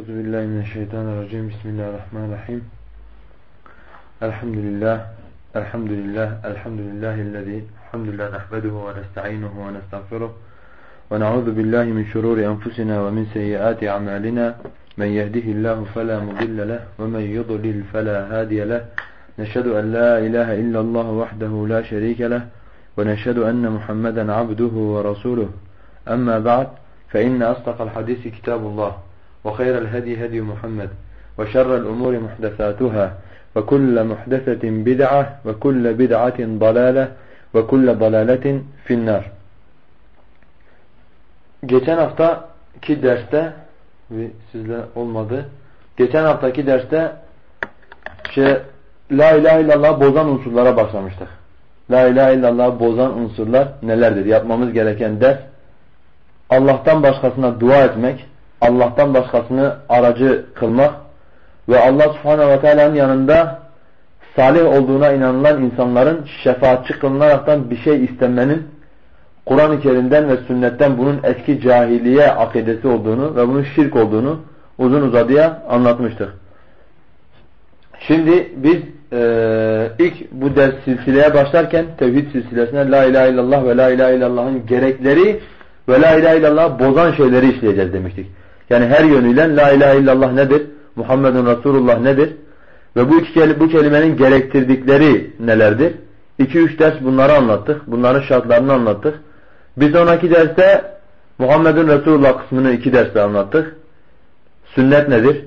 أعوذ بالله من الشيطان الرجيم. بسم الله الرحمن الرحيم. الحمد لله الحمد لله الحمد لله الذي الحمد لله نحمده ونستعينه ونستغفره ونعوذ بالله من شرور أنفسنا ومن سيئات أعمالنا. من يهده الله فلا مضل له ومن يضلل فلا هادي له. نشهد أن لا إله إلا الله وحده لا شريك له ونشهد أن محمدا عبده ورسوله. أما بعد فإن أصدق الحديث كتاب الله. وخير الهدي هدي محمد وشر الأمور محدثاتها وكل محدثة بدعة وكل بدعة ضلالة وكل ضلالة في النار Geçen haftaki derste sizle olmadı. Geçen haftaki derste şey La ilahe illallah bozan unsurlara başlamıştık. La ilahe illallah bozan unsurlar nelerdir? Yapmamız gereken ders Allah'tan başkasına dua etmek, Allah'tan başkasını aracı kılmak ve Allah subhanehu ve teala'nın yanında salih olduğuna inanılan insanların şefaatçi kılınaraktan bir şey istemenin Kur'an-ı Kerim'den ve sünnetten bunun eski cahiliye akidesi olduğunu ve bunun şirk olduğunu uzun uzadıya anlatmıştık. Şimdi biz e, ilk bu ders silsileye başlarken tevhid silsilesine La ilahe illallah ve La ilahe illallah'ın gerekleri ve La ilahe illallah bozan şeyleri işleyeceğiz demiştik. Yani her yönüyle La ilahe illallah nedir? Muhammedun Resulullah nedir? Ve bu iki bu kelimenin gerektirdikleri nelerdir? İki üç ders bunları anlattık. Bunların şartlarını anlattık. Bir sonraki derste Muhammedun Resulullah kısmını iki derste anlattık. Sünnet nedir?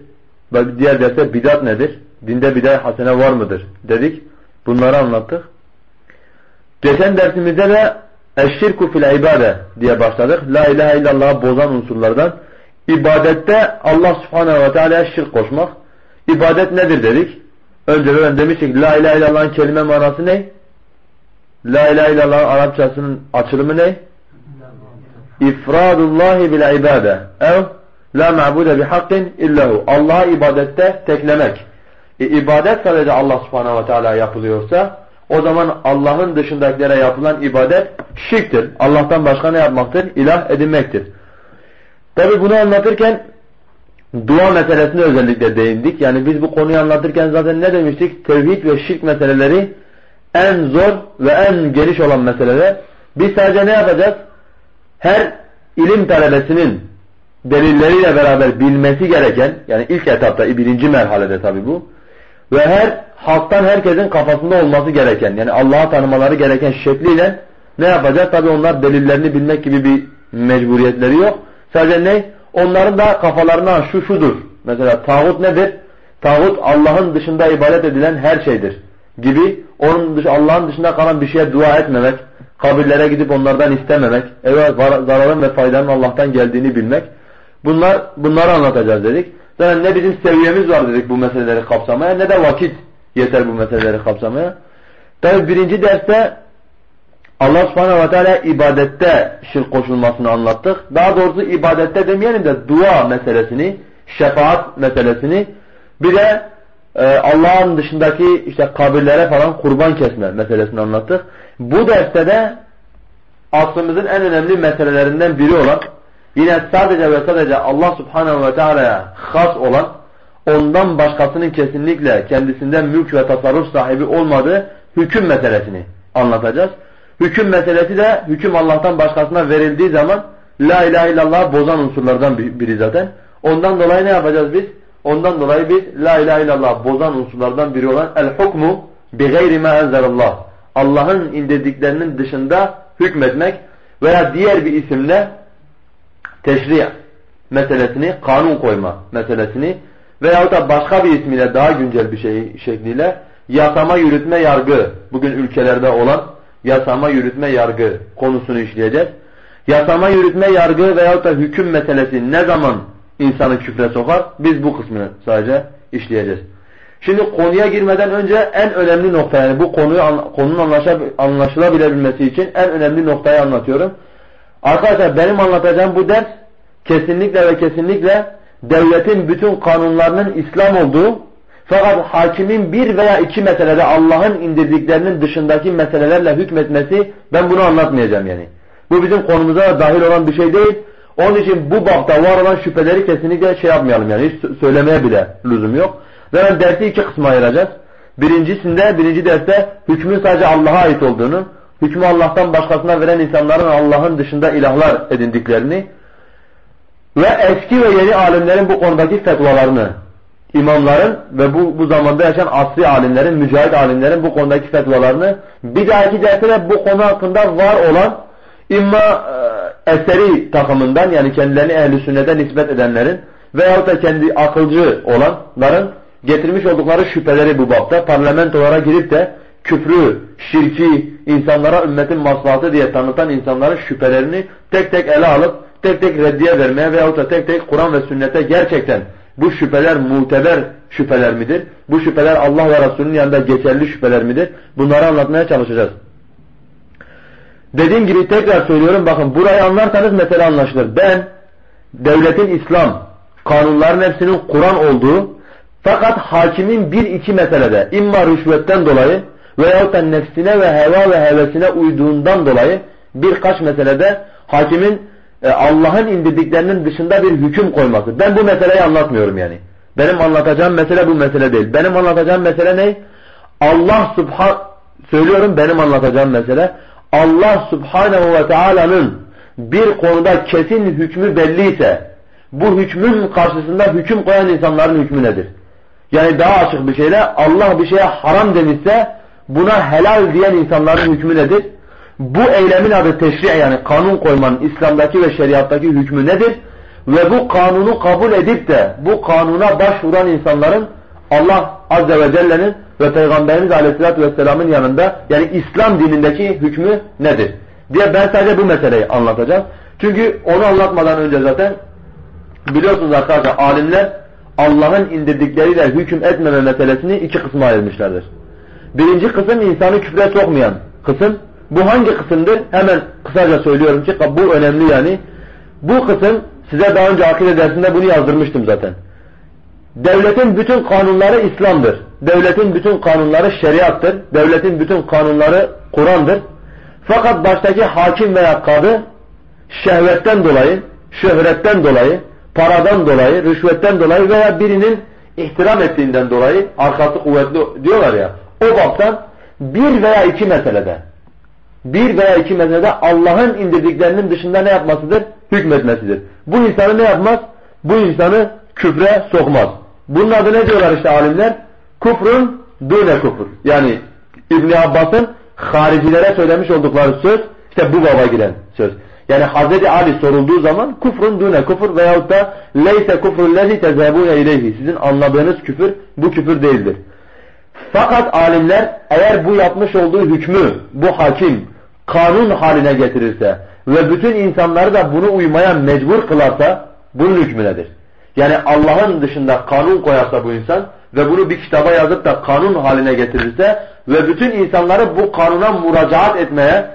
Ve diğer derste bidat nedir? Dinde bidat hasene var mıdır? Dedik. Bunları anlattık. Geçen dersimizde de Eşşirku fil ibade diye başladık. La ilahe illallah bozan unsurlardan. İbadette Allah subhanehu ve teala'ya şirk koşmak. İbadet nedir dedik. Önce böyle demiştik La ilahe illallah'ın kelime manası ne? La ilahe illallah'ın Arapçasının açılımı ne? İfradullahi bil ibade. Ev La ma'bude bihakkin illahu. Allah'a ibadette teklemek. E, ibadet sadece Allah subhanehu ve teala yapılıyorsa o zaman Allah'ın dışındakilere yapılan ibadet şirktir. Allah'tan başka ne yapmaktır? İlah edinmektir. Tabi bunu anlatırken dua meselesine özellikle değindik. Yani biz bu konuyu anlatırken zaten ne demiştik? Tevhid ve şirk meseleleri en zor ve en geniş olan meseleler. Biz sadece ne yapacağız? Her ilim talebesinin delilleriyle beraber bilmesi gereken, yani ilk etapta, birinci merhalede tabi bu, ve her halktan herkesin kafasında olması gereken yani Allah'ı tanımaları gereken şekliyle ne yapacak? Tabi onlar delillerini bilmek gibi bir mecburiyetleri yok. Sadece ne? Onların da kafalarına şu şudur. Mesela tağut nedir? Tağut Allah'ın dışında ibadet edilen her şeydir gibi onun dış Allah'ın dışında kalan bir şeye dua etmemek, kabirlere gidip onlardan istememek, evet zararın ve faydanın Allah'tan geldiğini bilmek. Bunlar bunları anlatacağız dedik. Zaten ne bizim seviyemiz var dedik bu meseleleri kapsamaya ne de vakit yeter bu meseleleri kapsamaya. Tabi birinci derste Allah subhanehu ve teala ibadette şirk koşulmasını anlattık. Daha doğrusu ibadette demeyelim de dua meselesini, şefaat meselesini bir de e, Allah'ın dışındaki işte kabirlere falan kurban kesme meselesini anlattık. Bu derste de aslımızın en önemli meselelerinden biri olan yine sadece ve sadece Allah subhanehu ve teala'ya has olan ondan başkasının kesinlikle kendisinden mülk ve tasarruf sahibi olmadığı hüküm meselesini anlatacağız. Hüküm meselesi de hüküm Allah'tan başkasına verildiği zaman La ilahe illallah bozan unsurlardan biri zaten. Ondan dolayı ne yapacağız biz? Ondan dolayı biz La ilahe illallah bozan unsurlardan biri olan El hukmu bi gayri ma enzelallah. Allah'ın indirdiklerinin dışında hükmetmek veya diğer bir isimle teşri' meselesini, kanun koyma meselesini veyahut da başka bir ismiyle daha güncel bir şey şekliyle yasama yürütme yargı bugün ülkelerde olan yasama yürütme yargı konusunu işleyeceğiz. Yasama yürütme yargı veyahut da hüküm meselesi ne zaman insanı küfre sokar? Biz bu kısmını sadece işleyeceğiz. Şimdi konuya girmeden önce en önemli nokta yani bu konuyu konunun anlaşılabilmesi için en önemli noktayı anlatıyorum. Arkadaşlar benim anlatacağım bu ders kesinlikle ve kesinlikle devletin bütün kanunlarının İslam olduğu fakat hakimin bir veya iki meselede Allah'ın indirdiklerinin dışındaki meselelerle hükmetmesi ben bunu anlatmayacağım yani. Bu bizim konumuza dahil olan bir şey değil. Onun için bu bapta var olan şüpheleri kesinlikle şey yapmayalım yani hiç söylemeye bile lüzum yok. Zaten dersi iki kısma ayıracağız. Birincisinde, birinci derste hükmün sadece Allah'a ait olduğunu, hükmü Allah'tan başkasına veren insanların Allah'ın dışında ilahlar edindiklerini ve eski ve yeni alimlerin bu konudaki fetvalarını, imamların ve bu, bu zamanda yaşayan asri alimlerin, mücahit alimlerin bu konudaki fetvalarını, bir dahaki derste de bu konu hakkında var olan imma e, eseri takımından yani kendilerini ehl-i sünnete nispet edenlerin veyahut da kendi akılcı olanların getirmiş oldukları şüpheleri bu bapta. Parlamentolara girip de küfrü, şirki, insanlara ümmetin maslahatı diye tanıtan insanların şüphelerini tek tek ele alıp tek tek reddiye vermeye veyahut da tek tek Kur'an ve sünnete gerçekten bu şüpheler muteber şüpheler midir? Bu şüpheler Allah ve Resulünün yanında geçerli şüpheler midir? Bunları anlatmaya çalışacağız. Dediğim gibi tekrar söylüyorum bakın burayı anlarsanız mesele anlaşılır. Ben devletin İslam kanunların hepsinin Kur'an olduğu fakat hakimin bir iki meselede imma rüşvetten dolayı veyahut da nefsine ve heva ve hevesine uyduğundan dolayı birkaç meselede hakimin e, Allah'ın indirdiklerinin dışında bir hüküm koyması. Ben bu meseleyi anlatmıyorum yani. Benim anlatacağım mesele bu mesele değil. Benim anlatacağım mesele ne? Allah subhan söylüyorum benim anlatacağım mesele Allah subhanehu ve teala'nın bir konuda kesin hükmü belliyse bu hükmün karşısında hüküm koyan insanların hükmü nedir? Yani daha açık bir şeyle Allah bir şeye haram demişse buna helal diyen insanların hükmü nedir? Bu eylemin adı teşri' yani kanun koymanın İslam'daki ve şeriattaki hükmü nedir? Ve bu kanunu kabul edip de bu kanuna başvuran insanların Allah Azze ve Celle'nin ve Peygamberimiz Aleyhisselatü Vesselam'ın yanında yani İslam dinindeki hükmü nedir? diye ben sadece bu meseleyi anlatacağım. Çünkü onu anlatmadan önce zaten biliyorsunuz arkadaşlar alimler Allah'ın indirdikleriyle hüküm etmeme meselesini iki kısma ayırmışlardır. Birinci kısım insanı küfre sokmayan kısım. Bu hangi kısımdır? Hemen kısaca söylüyorum ki bu önemli yani. Bu kısım size daha önce akide dersinde bunu yazdırmıştım zaten. Devletin bütün kanunları İslam'dır. Devletin bütün kanunları şeriattır. Devletin bütün kanunları Kur'an'dır. Fakat baştaki hakim veya kadı şehvetten dolayı, şöhretten dolayı, paradan dolayı, rüşvetten dolayı veya birinin ihtiram ettiğinden dolayı arkası kuvvetli diyorlar ya o baktan bir veya iki meselede bir veya iki meselede Allah'ın indirdiklerinin dışında ne yapmasıdır? Hükmetmesidir. Bu insanı ne yapmaz? Bu insanı küfre sokmaz. Bunun adı ne diyorlar işte alimler? Kufrun dune kufur. Yani İbn Abbas'ın haricilere söylemiş oldukları söz işte bu baba giren söz. Yani Hazreti Ali sorulduğu zaman kufrun dune kufur veyahut da leyse kufrun lezi tezebune ileyhi. Sizin anladığınız küfür bu küfür değildir. Fakat alimler eğer bu yapmış olduğu hükmü bu hakim kanun haline getirirse ve bütün insanları da bunu uymaya mecbur kılarsa bunun hükmü nedir? Yani Allah'ın dışında kanun koyarsa bu insan ve bunu bir kitaba yazıp da kanun haline getirirse ve bütün insanları bu kanuna muracaat etmeye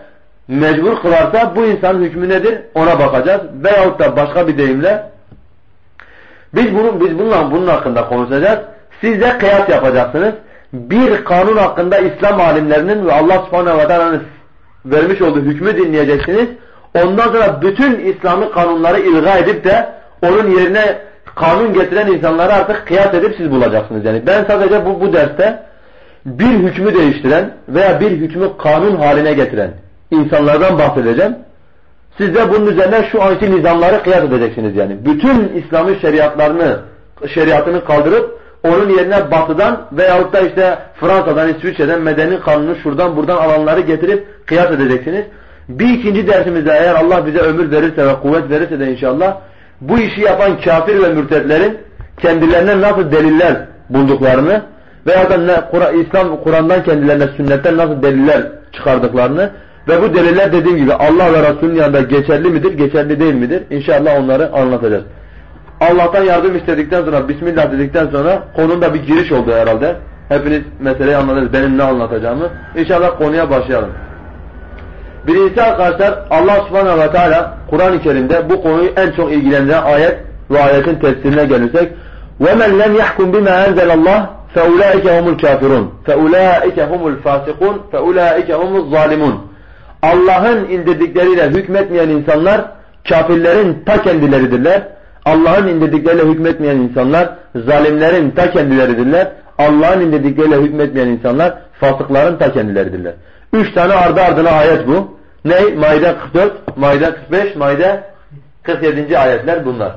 mecbur kılarsa bu insanın hükmü nedir? Ona bakacağız. Veyahut da başka bir deyimle biz bunun biz bununla bunun hakkında konuşacağız. Siz de kıyas yapacaksınız. Bir kanun hakkında İslam alimlerinin ve Allah subhanahu ve teala'nın vermiş olduğu hükmü dinleyeceksiniz. Ondan sonra bütün İslami kanunları ilga edip de onun yerine kanun getiren insanları artık kıyas edip siz bulacaksınız. Yani ben sadece bu, bu derste bir hükmü değiştiren veya bir hükmü kanun haline getiren insanlardan bahsedeceğim. Siz de bunun üzerine şu anki nizamları kıyas edeceksiniz yani. Bütün İslami şeriatlarını, şeriatını kaldırıp onun yerine batıdan veyahut da işte Fransa'dan, İsviçre'den medeni kanunu şuradan buradan alanları getirip kıyas edeceksiniz. Bir ikinci dersimizde eğer Allah bize ömür verirse ve kuvvet verirse de inşallah bu işi yapan kafir ve mürtetlerin kendilerine nasıl deliller bulduklarını veya da İslam Kur'an'dan kendilerine sünnetten nasıl deliller çıkardıklarını ve bu deliller dediğim gibi Allah ve Resulünün yanında geçerli midir, geçerli değil midir? İnşallah onları anlatacağız. Allah'tan yardım istedikten sonra, Bismillah dedikten sonra konunda bir giriş oldu herhalde. Hepiniz meseleyi anladınız, benim ne anlatacağımı. İnşallah konuya başlayalım. Birincisi arkadaşlar Allah subhanahu ve teala Kur'an-ı Kerim'de bu konuyu en çok ilgilendiren ayet ve ayetin tefsirine gelirsek وَمَنْ لَمْ يَحْكُمْ بِمَا أَنْزَلَ اللّٰهِ فَاُولَٰئِكَ هُمُ الْكَافِرُونَ فَاُولَٰئِكَ هُمُ الْفَاسِقُونَ فَاُولَٰئِكَ هُمُ الظَّالِمُونَ Allah'ın indirdikleriyle hükmetmeyen insanlar kafirlerin ta kendileridirler. Allah'ın indirdikleriyle hükmetmeyen insanlar zalimlerin ta kendileridirler. Allah'ın indirdikleriyle hükmetmeyen insanlar fasıkların ta kendileridirler. Üç tane ardı ardına ayet bu. Ne? Maide 44, Maide 45, Maide 47. ayetler bunlar.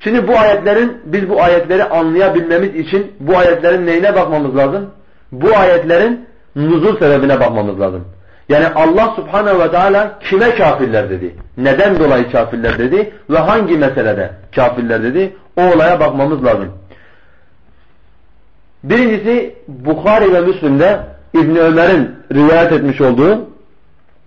Şimdi bu ayetlerin, biz bu ayetleri anlayabilmemiz için bu ayetlerin neyine bakmamız lazım? Bu ayetlerin nuzul sebebine bakmamız lazım. Yani Allah subhanehu ve teala kime kafirler dedi? Neden dolayı kafirler dedi? Ve hangi meselede kafirler dedi? O olaya bakmamız lazım. Birincisi Bukhari ve Müslim'de İbn Ömer'in rivayet etmiş olduğu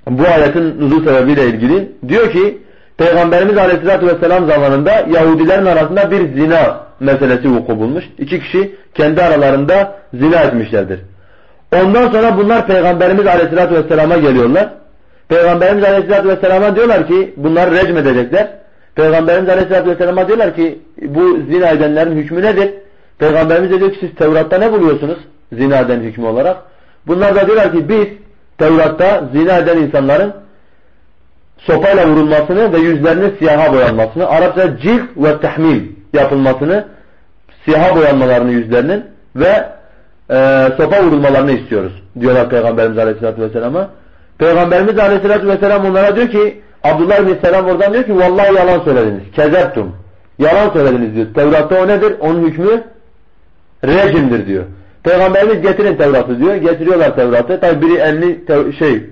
bu ayetin nuzul sebebiyle ilgili diyor ki Peygamberimiz Aleyhisselatü Vesselam zamanında Yahudilerin arasında bir zina meselesi vuku bulmuş. İki kişi kendi aralarında zina etmişlerdir. Ondan sonra bunlar Peygamberimiz Aleyhisselatü Vesselam'a geliyorlar. Peygamberimiz Aleyhisselatü Vesselam'a diyorlar ki bunları recm edecekler. Peygamberimiz Aleyhisselatü Vesselam'a diyorlar ki bu zina edenlerin hükmü nedir? Peygamberimiz de diyor ki siz Tevrat'ta ne buluyorsunuz zina eden hükmü olarak? Bunlar da diyorlar ki biz Tevrat'ta zina eden insanların sopayla vurulmasını ve yüzlerinin siyaha boyanmasını, Arapça cilt ve tahmil yapılmasını, siyaha boyanmalarını yüzlerinin ve e, sopa vurulmalarını istiyoruz diyorlar Peygamberimiz Aleyhisselatü Vesselam'a. Peygamberimiz Aleyhisselatü Vesselam onlara diyor ki Abdullah bin Selam oradan diyor ki vallahi yalan söylediniz. Kezeptum. Yalan söylediniz diyor. Tevrat'ta o nedir? Onun hükmü rejimdir diyor. Peygamberimiz getirin Tevrat'ı diyor. Getiriyorlar Tevrat'ı. Tabi biri elini şey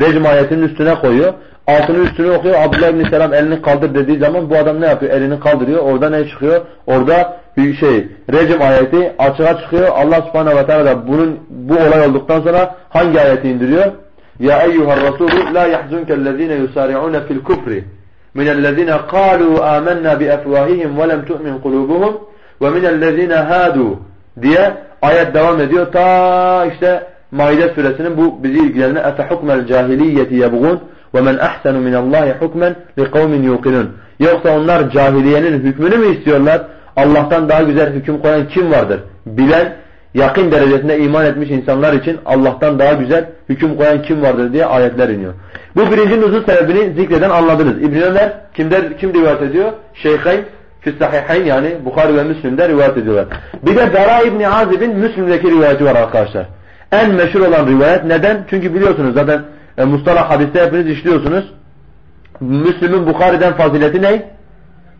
rejim ayetinin üstüne koyuyor. Altını üstüne okuyor. Abdullah bin Selam elini kaldır dediği zaman bu adam ne yapıyor? Elini kaldırıyor. Orada ne çıkıyor? Orada şey rejim ayeti açığa çıkıyor. Allah subhanehu ve teala da bunun bu olay olduktan sonra hangi ayeti indiriyor? Ya eyyuhar rasulü la yahzunkellezine yusari'une fil kufri minellezine kalu amennâ bi efvahihim ve lem tu'min kulubuhum ve minellezine hadu diye ayet devam ediyor. Ta işte Maide suresinin bu bizi ilgilendiren efe hukmel cahiliyeti yebğun ve men ahsenu minallahi hukmen li kavmin yuqinun. Yoksa onlar cahiliyenin hükmünü mü istiyorlar? Allah'tan daha güzel hüküm koyan kim vardır? Bilen, yakın derecesinde iman etmiş insanlar için Allah'tan daha güzel hüküm koyan kim vardır diye ayetler iniyor. Bu birinci nuzul sebebini zikreden anladınız. İbn Ömer kimde, kim rivayet ediyor? Şeyhayn Füs-Sahihayn yani Bukhari ve Müslim'de rivayet ediyorlar. Bir de Bera İbni Azib'in Müslim'deki rivayeti var arkadaşlar. En meşhur olan rivayet. Neden? Çünkü biliyorsunuz zaten e, Mustalah hadiste hepiniz işliyorsunuz. Müslüm'ün Bukhari'den fazileti ne?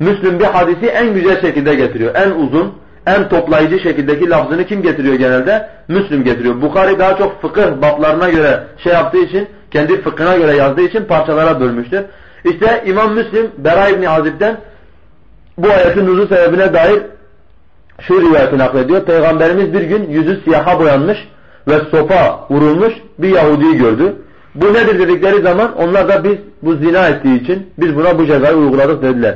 Müslüm bir hadisi en güzel şekilde getiriyor. En uzun, en toplayıcı şekildeki lafzını kim getiriyor genelde? Müslüm getiriyor. Bukhari daha çok fıkıh bablarına göre şey yaptığı için, kendi fıkhına göre yazdığı için parçalara bölmüştür. İşte İmam Müslim Bera İbni Azib'den bu ayetin nuzul sebebine dair şu rivayeti naklediyor. Peygamberimiz bir gün yüzü siyaha boyanmış ve sopa vurulmuş bir Yahudi'yi gördü. Bu nedir dedikleri zaman onlar da biz bu zina ettiği için biz buna bu cezayı uyguladık dediler.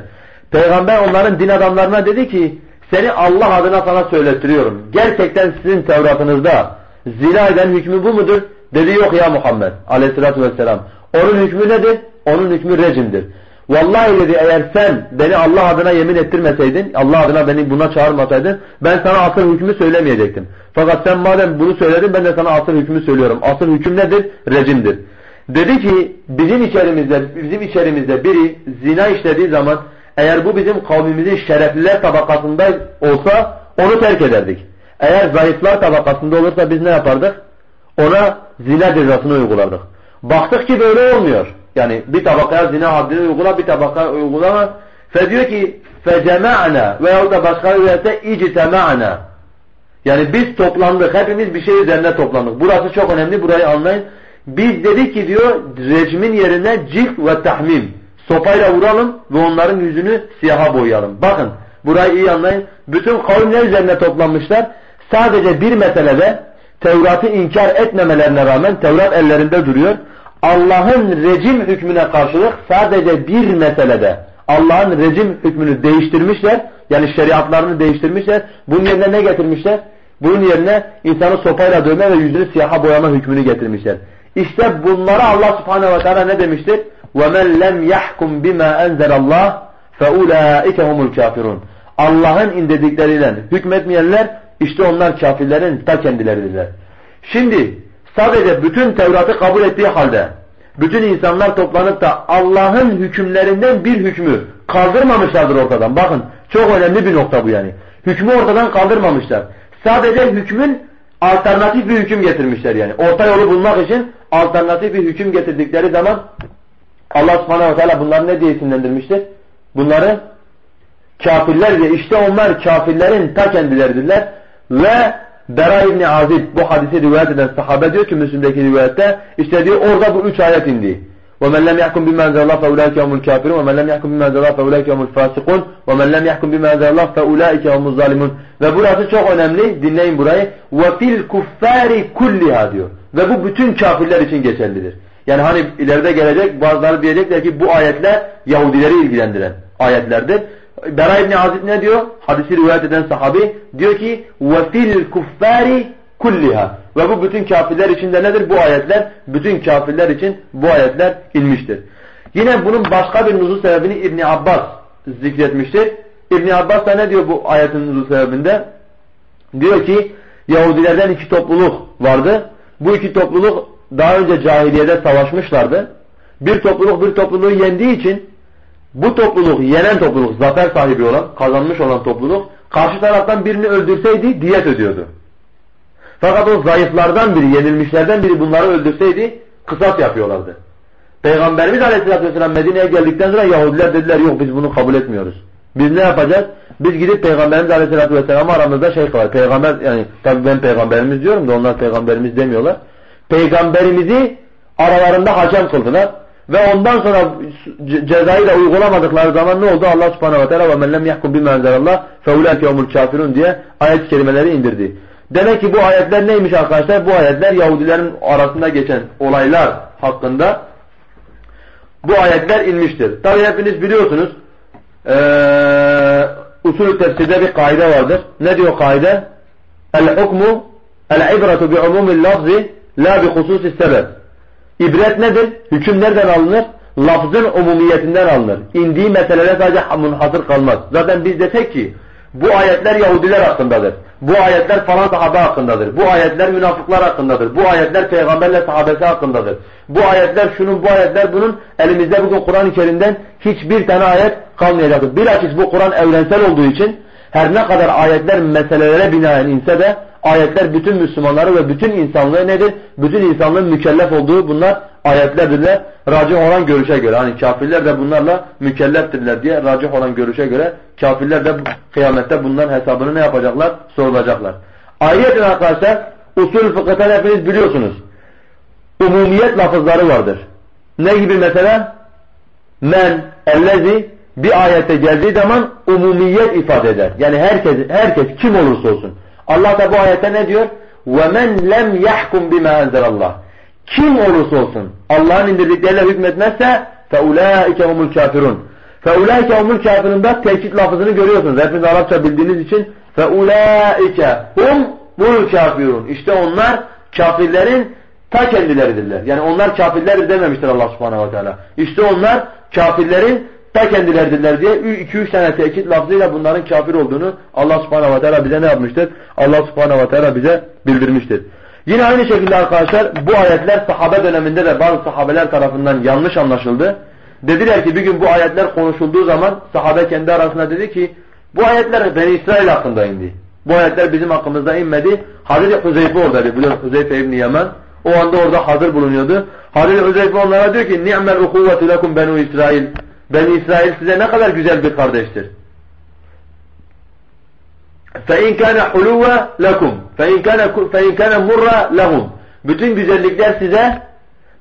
Peygamber onların din adamlarına dedi ki seni Allah adına sana söylettiriyorum. Gerçekten sizin Tevratınızda zina eden hükmü bu mudur? Dedi yok ya Muhammed aleyhissalatü vesselam. Onun hükmü nedir? Onun hükmü rejimdir. Vallahi dedi eğer sen beni Allah adına yemin ettirmeseydin, Allah adına beni buna çağırmasaydın ben sana asıl hükmü söylemeyecektim. Fakat sen madem bunu söyledin ben de sana asıl hükmü söylüyorum. Asıl hüküm nedir? Rejimdir. Dedi ki bizim içerimizde bizim içerimizde biri zina işlediği zaman eğer bu bizim kavmimizin şerefliler tabakasında olsa onu terk ederdik. Eğer zayıflar tabakasında olursa biz ne yapardık? Ona zina cezasını uygulardık. Baktık ki böyle olmuyor. Yani bir tabakaya zina haddini uygula, bir tabakaya uygulama. Fe diyor ki fecema'na veyahut da başka rivayette ictema'na. Yani biz toplandık, hepimiz bir şey üzerine toplandık. Burası çok önemli, burayı anlayın. Biz dedik ki diyor rejmin yerine cilt ve tahmim. Sopayla vuralım ve onların yüzünü siyaha boyayalım. Bakın burayı iyi anlayın. Bütün kavimler üzerine toplanmışlar. Sadece bir meselede Tevrat'ı inkar etmemelerine rağmen Tevrat ellerinde duruyor. Allah'ın rejim hükmüne karşılık sadece bir meselede Allah'ın rejim hükmünü değiştirmişler. Yani şeriatlarını değiştirmişler. Bunun yerine ne getirmişler? Bunun yerine insanı sopayla dövme ve yüzünü siyaha boyama hükmünü getirmişler. İşte bunlara Allah subhanehu ve teala ne demiştir? وَمَنْ لَمْ يَحْكُمْ بِمَا أَنْزَلَ اللّٰهِ فَاُولَٰئِكَ هُمُ الْكَافِرُونَ Allah'ın indirdikleriyle hükmetmeyenler işte onlar kafirlerin ta kendileridirler. Şimdi sadece bütün Tevrat'ı kabul ettiği halde bütün insanlar toplanıp da Allah'ın hükümlerinden bir hükmü kaldırmamışlardır ortadan. Bakın çok önemli bir nokta bu yani. Hükmü ortadan kaldırmamışlar. Sadece hükmün alternatif bir hüküm getirmişler yani. Orta yolu bulmak için alternatif bir hüküm getirdikleri zaman Allah subhanahu ve teala bunları ne diye isimlendirmiştir? Bunları kafirler diye. İşte onlar kafirlerin ta kendileridirler. Ve Bera İbni Azib bu hadisi rivayet eden sahabe diyor ki Müslim'deki rivayette işte diyor orada bu üç ayet indi. وَمَنْ لَمْ يَحْكُمْ بِمَا أَنْزَلَ اللّٰهِ فَاُولَٰئِكَ هُمُ الْكَافِرُونَ وَمَنْ لَمْ يَحْكُمْ بِمَا أَنْزَلَ اللّٰهِ فَاُولَٰئِكَ هُمُ الْفَاسِقُونَ وَمَنْ لَمْ يَحْكُمْ بِمَا أَنْزَلَ اللّٰهِ فَاُولَٰئِكَ هُمُ الظَّالِمُونَ Ve burası çok önemli. Dinleyin burayı. وَفِي الْكُفَّارِ كُلِّهَا diyor. Ve bu bütün kafirler için geçerlidir. Yani hani ileride gelecek bazıları diyecekler ki bu ayetler Yahudileri ilgilendiren ayetlerdir. Bera İbni Azib ne diyor? Hadisi rivayet eden sahabi diyor ki وَفِي الْكُفَّارِ kulliha. Ve bu bütün kafirler için de nedir? Bu ayetler bütün kafirler için bu ayetler inmiştir. Yine bunun başka bir nuzul sebebini İbn Abbas zikretmiştir. İbn Abbas da ne diyor bu ayetin nuzul sebebinde? Diyor ki Yahudilerden iki topluluk vardı. Bu iki topluluk daha önce cahiliyede savaşmışlardı. Bir topluluk bir topluluğu yendiği için bu topluluk, yenen topluluk, zafer sahibi olan, kazanmış olan topluluk karşı taraftan birini öldürseydi diyet ödüyordu. Fakat o zayıflardan biri, yenilmişlerden biri bunları öldürseydi kısas yapıyorlardı. Peygamberimiz Aleyhisselatü Vesselam Medine'ye geldikten sonra Yahudiler dediler yok biz bunu kabul etmiyoruz. Biz ne yapacağız? Biz gidip Peygamberimiz Aleyhisselatü Vesselam'a aramızda şey var. Peygamber yani tabii ben peygamberimiz diyorum da onlar peygamberimiz demiyorlar. Peygamberimizi aralarında hakem kıldılar. Ve ondan sonra cezayı da uygulamadıkları zaman ne oldu? Allah subhanahu ve teala ve men lem yahkum bima enzelallah fe ulaike humul kafirun diye ayet kelimeleri indirdi. Demek ki bu ayetler neymiş arkadaşlar? Bu ayetler Yahudilerin arasında geçen olaylar hakkında bu ayetler inmiştir. Tabi hepiniz biliyorsunuz ee, usulü tefsirde bir kaide vardır. Ne diyor kaide? El-hukmu el-ibretu bi umumil lafzi la bi hususis sebep. İbret nedir? Hüküm nereden alınır? Lafzın umumiyetinden alınır. İndiği meselelere sadece munhasır kalmaz. Zaten biz desek ki bu ayetler Yahudiler hakkındadır. Bu ayetler falan sahabe hakkındadır. Bu ayetler münafıklar hakkındadır. Bu ayetler peygamberle sahabesi hakkındadır. Bu ayetler şunun, bu ayetler bunun. Elimizde bugün Kur'an-ı Kerim'den hiçbir tane ayet kalmayacaktır. Bilakis bu Kur'an evrensel olduğu için her ne kadar ayetler meselelere binaen inse de ayetler bütün Müslümanları ve bütün insanlığı nedir? Bütün insanlığın mükellef olduğu bunlar ayetlerdirler. Racih olan görüşe göre. Hani kafirler de bunlarla mükelleftirler diye racih olan görüşe göre kafirler de kıyamette bunların hesabını ne yapacaklar? Sorulacaklar. Ayetin arkadaşlar usul fıkıhtan hepiniz biliyorsunuz. Umumiyet lafızları vardır. Ne gibi mesela? Men, ellezi bir ayette geldiği zaman umumiyet ifade eder. Yani herkes herkes kim olursa olsun. Allah da bu ayette ne diyor? وَمَنْ لَمْ يَحْكُمْ بِمَا اَنْزَلَ اللّٰهِ Kim olursa olsun Allah'ın indirdikleriyle hükmetmezse فَاُولَٰئِكَ هُمُ الْكَافِرُونَ فَاُولَٰئِكَ هُمُ الْكَافِرُونَ tekit lafızını görüyorsunuz. Hepiniz Arapça bildiğiniz için فَاُولَٰئِكَ هُمْ الْكَافِرُونَ İşte onlar kafirlerin ta kendileridirler. Yani onlar kafirler dememiştir Allah subhanahu ve teala. İşte onlar kafirlerin ta kendileridirler diye 2-3 tane tekit lafzıyla bunların kafir olduğunu Allah subhanahu ve teala bize ne yapmıştır? Allah subhanahu ve teala bize bildirmiştir. Yine aynı şekilde arkadaşlar bu ayetler sahabe döneminde de bazı sahabeler tarafından yanlış anlaşıldı. Dediler ki bir gün bu ayetler konuşulduğu zaman sahabe kendi arasında dedi ki bu ayetler Beni İsrail hakkında indi. Bu ayetler bizim hakkımızda inmedi. Hazreti Huzeyfe oradaydı biliyorsunuz Huzeyfe İbni Yaman. O anda orada hazır bulunuyordu. Hazreti Huzeyfe onlara diyor ki ni'mel ukuvvetu lekum benu İsrail. Beni İsrail size ne kadar güzel bir kardeştir. فَاِنْ كَانَ حُلُوَّ لَكُمْ فَاِنْ كَانَ مُرَّ لَهُمْ Bütün güzellikler size,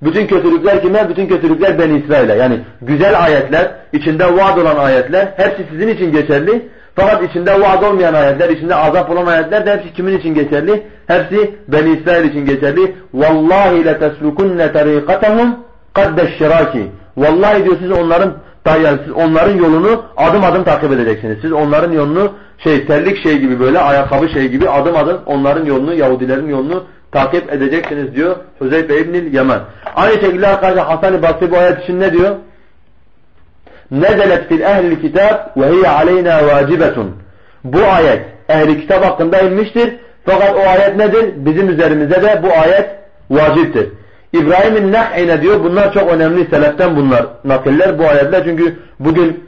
bütün kötülükler kime? Bütün kötülükler Beni İsrail'e. Yani güzel ayetler, içinde vaad olan ayetler hepsi sizin için geçerli. Fakat içinde vaad olmayan ayetler, içinde azap olan ayetler de hepsi kimin için geçerli? Hepsi Beni İsrail için geçerli. وَاللّٰهِ لَتَسْلُكُنَّ تَرِيقَتَهُمْ قَدَّ الشِّرَاكِ Vallahi diyor siz onların yani siz onların yolunu adım adım takip edeceksiniz. Siz onların yolunu şey terlik şey gibi böyle ayakkabı şey gibi adım adım onların yolunu Yahudilerin yolunu takip edeceksiniz diyor Hüzeyfe İbnil Yemen. Aynı şekilde arkadaşlar Hasan-ı Basri bu ayet için ne diyor? Nezelet fil ehli kitap ve hiye aleyna vacibetun. Bu ayet ehli kitap hakkında inmiştir. Fakat o ayet nedir? Bizim üzerimizde de bu ayet vaciptir. İbrahim'in neh'ine diyor. Bunlar çok önemli. Seleften bunlar nakiller bu ayetler. Çünkü bugün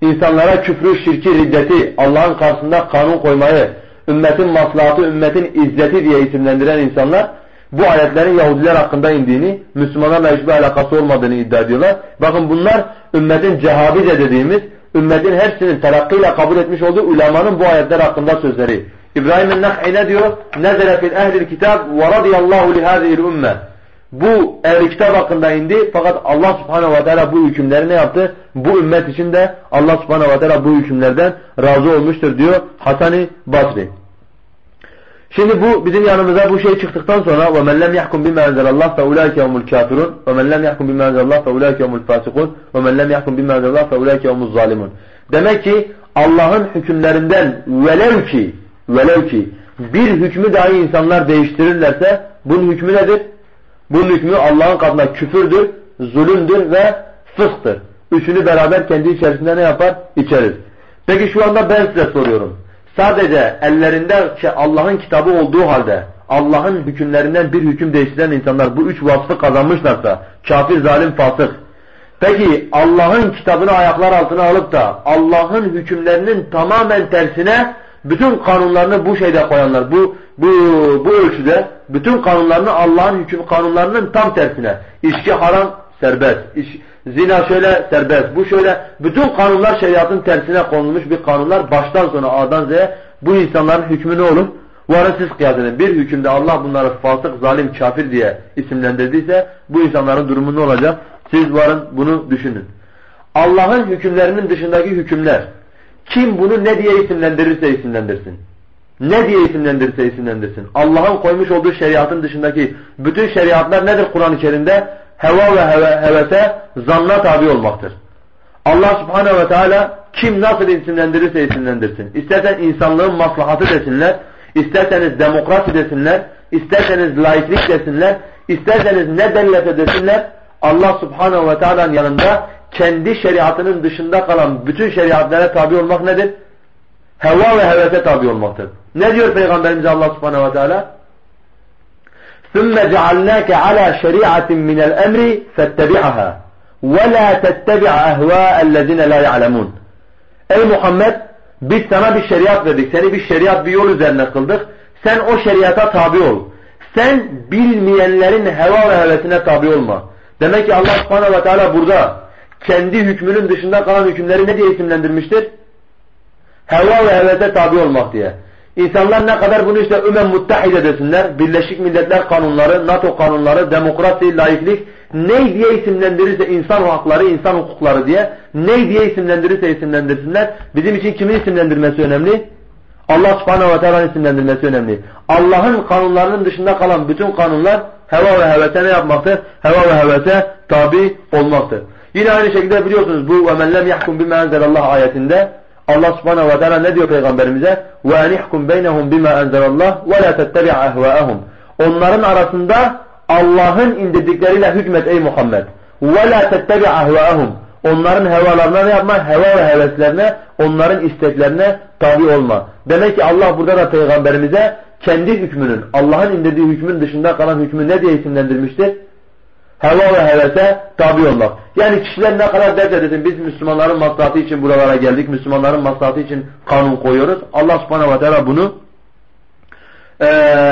insanlara küfrü, şirki, riddeti, Allah'ın karşısında kanun koymayı, ümmetin maslahatı, ümmetin izzeti diye isimlendiren insanlar bu ayetlerin Yahudiler hakkında indiğini, Müslümanlarla hiçbir alakası olmadığını iddia ediyorlar. Bakın bunlar ümmetin cehabize dediğimiz, ümmetin hepsinin terakkiyle kabul etmiş olduğu ulemanın bu ayetler hakkında sözleri. İbrahim el-Nak'i ne diyor? Nezele fil ehlil kitab ve radiyallahu lihazihil ümme. Bu ehli kitap hakkında indi fakat Allah subhanehu ve teala bu hükümleri ne yaptı? Bu ümmet için de Allah subhanehu ve teala bu hükümlerden razı olmuştur diyor Hasani Basri. Şimdi bu bizim yanımıza bu şey çıktıktan sonra ve men lem yahkum bima enzelallah fe ulaike humul kafirun ve men lem yahkum bima enzelallah fe ulaike humul fasikun ve men lem yahkum bima enzelallah fe ulaike humuz zalimun. Demek ki Allah'ın hükümlerinden velev ki velev ki bir hükmü dahi insanlar değiştirirlerse bunun hükmü nedir? Bunun hükmü Allah'ın katında küfürdür, zulümdür ve fısktır. Üçünü beraber kendi içerisinde ne yapar? İçerir. Peki şu anda ben size soruyorum. Sadece ellerinde Allah'ın kitabı olduğu halde Allah'ın hükümlerinden bir hüküm değiştiren insanlar bu üç vasfı kazanmışlarsa kafir, zalim, fasık. Peki Allah'ın kitabını ayaklar altına alıp da Allah'ın hükümlerinin tamamen tersine bütün kanunlarını bu şeyde koyanlar, bu bu bu ölçüde bütün kanunlarını Allah'ın hüküm kanunlarının tam tersine. İçki haram serbest, iş, zina şöyle serbest, bu şöyle bütün kanunlar şeriatın tersine konulmuş bir kanunlar baştan sona A'dan Z'ye bu insanların hükmü ne olur? Varın siz kıyas. Bir hükümde Allah bunları fasık, zalim, kafir diye isimlendirdiyse bu insanların durumu ne olacak? Siz varın bunu düşünün. Allah'ın hükümlerinin dışındaki hükümler kim bunu ne diye isimlendirirse isimlendirsin. Ne diye isimlendirirse isimlendirsin. Allah'ın koymuş olduğu şeriatın dışındaki bütün şeriatlar nedir Kur'an-ı Kerim'de? Heva ve heve, hevese zanna tabi olmaktır. Allah subhanehu ve teala kim nasıl isimlendirirse isimlendirsin. İstersen insanlığın maslahatı desinler, isterseniz demokrasi desinler, isterseniz laiklik desinler, isterseniz ne derlerse desinler, Allah subhanehu ve teala'nın yanında kendi şeriatının dışında kalan bütün şeriatlara tabi olmak nedir? Heva ve hevese tabi olmaktır. Ne diyor Peygamberimiz Allah subhanehu ve teala? ثُمَّ جَعَلْنَاكَ عَلَى شَرِيعَةٍ مِنَ الْأَمْرِ فَاتَّبِعَهَا وَلَا تَتَّبِعْ أَهْوَاءَ الَّذِينَ لَا يَعْلَمُونَ Ey Muhammed biz sana bir şeriat verdik. Seni bir şeriat bir yol üzerine kıldık. Sen o şeriata tabi ol. Sen bilmeyenlerin heva ve hevesine tabi olma. Demek ki Allah subhanahu ve teala burada kendi hükmünün dışında kalan hükümleri ne diye isimlendirmiştir? Heva ve hevese tabi olmak diye. İnsanlar ne kadar bunu işte ümen muttahide desinler, Birleşik Milletler kanunları, NATO kanunları, demokrasi, laiklik, ne diye isimlendirirse insan hakları, insan hukukları diye, ne diye isimlendirirse isimlendirsinler. Bizim için kimin isimlendirmesi önemli? Allah subhanehu ve teala'nın isimlendirmesi önemli. Allah'ın kanunlarının dışında kalan bütün kanunlar heva ve hevese ne yapmaktır? Heva ve hevese tabi olmaktır. Yine aynı şekilde biliyorsunuz bu وَمَنْ لَمْ يَحْكُمْ بِمَا أَنْزَلَ اللّٰهِ ayetinde Allah subhanehu ve teala ne diyor peygamberimize? وَاَنِحْكُمْ بَيْنَهُمْ بِمَا أَنْزَلَ اللّٰهِ وَلَا تَتَّبِعْ أَهْوَاءَهُمْ Onların arasında Allah'ın indirdikleriyle hükmet ey Muhammed. وَلَا تَتَّبِعْ أَهْوَاءَهُمْ Onların hevalarına ne yapma? Heva ve heveslerine, onların isteklerine tabi olma. Demek ki Allah burada da peygamberimize kendi hükmünün, Allah'ın indirdiği hükmün dışında kalan hükmü ne diye isimlendirmiştir? Heva ve hevese tabi olmak. Yani kişiler ne kadar dert edesin biz Müslümanların maslahatı için buralara geldik. Müslümanların maslahatı için kanun koyuyoruz. Allah subhanahu ve teala bunu e,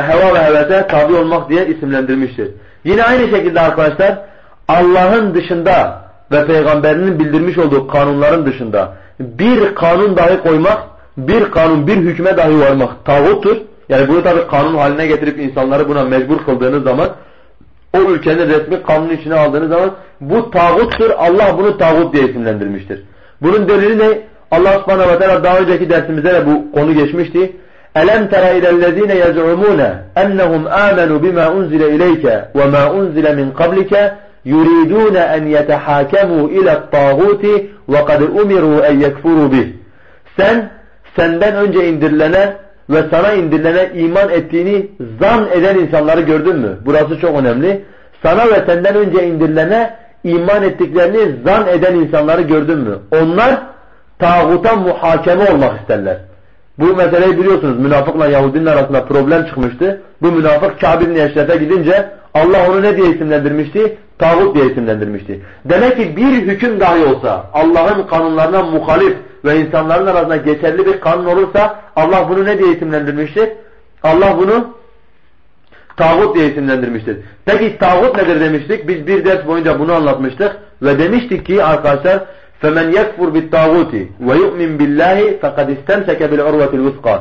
heva ve hevese tabi olmak diye isimlendirmiştir. Yine aynı şekilde arkadaşlar Allah'ın dışında ve peygamberinin bildirmiş olduğu kanunların dışında bir kanun dahi koymak, bir kanun, bir hükme dahi varmak tağuttur. Yani bunu tabi kanun haline getirip insanları buna mecbur kıldığınız zaman o ülkenin resmi kanun içine aldığınız zaman bu tağuttur. Allah bunu tağut diye isimlendirmiştir. Bunun delili ne? Allah subhanahu ve teala daha önceki dersimizde de bu konu geçmişti. أَلَمْ تَرَ إِلَى الَّذ۪ينَ يَزْعُمُونَ أَنَّهُمْ آمَنُوا بِمَا أُنْزِلَ إِلَيْكَ وَمَا أُنْزِلَ مِنْ قَبْلِكَ يُرِيدُونَ أَنْ يَتَحَاكَمُوا إِلَى الطَّاغُوتِ وَقَدْ أُمِرُوا أَنْ يَكْفُرُوا بِهِ Sen senden önce indirilene ve sana indirilene iman ettiğini zan eden insanları gördün mü? Burası çok önemli. Sana ve senden önce indirilene iman ettiklerini zan eden insanları gördün mü? Onlar tağuta muhakeme olmak isterler. Bu meseleyi biliyorsunuz münafıkla Yahudinin arasında problem çıkmıştı. Bu münafık Kabe'nin Eşref'e gidince Allah onu ne diye isimlendirmişti? Tağut diye isimlendirmişti. Demek ki bir hüküm dahi olsa Allah'ın kanunlarına muhalif ve insanların arasında geçerli bir kanun olursa Allah bunu ne diye isimlendirmiştir? Allah bunu tağut diye isimlendirmiştir. Peki tağut nedir demiştik? Biz bir ders boyunca bunu anlatmıştık ve demiştik ki arkadaşlar فَمَنْ يَكْفُرْ بِالْتَاغُوتِ وَيُؤْمِنْ بِاللّٰهِ فَقَدْ اِسْتَمْسَكَ بِالْعُرْوَةِ الْوُسْقَى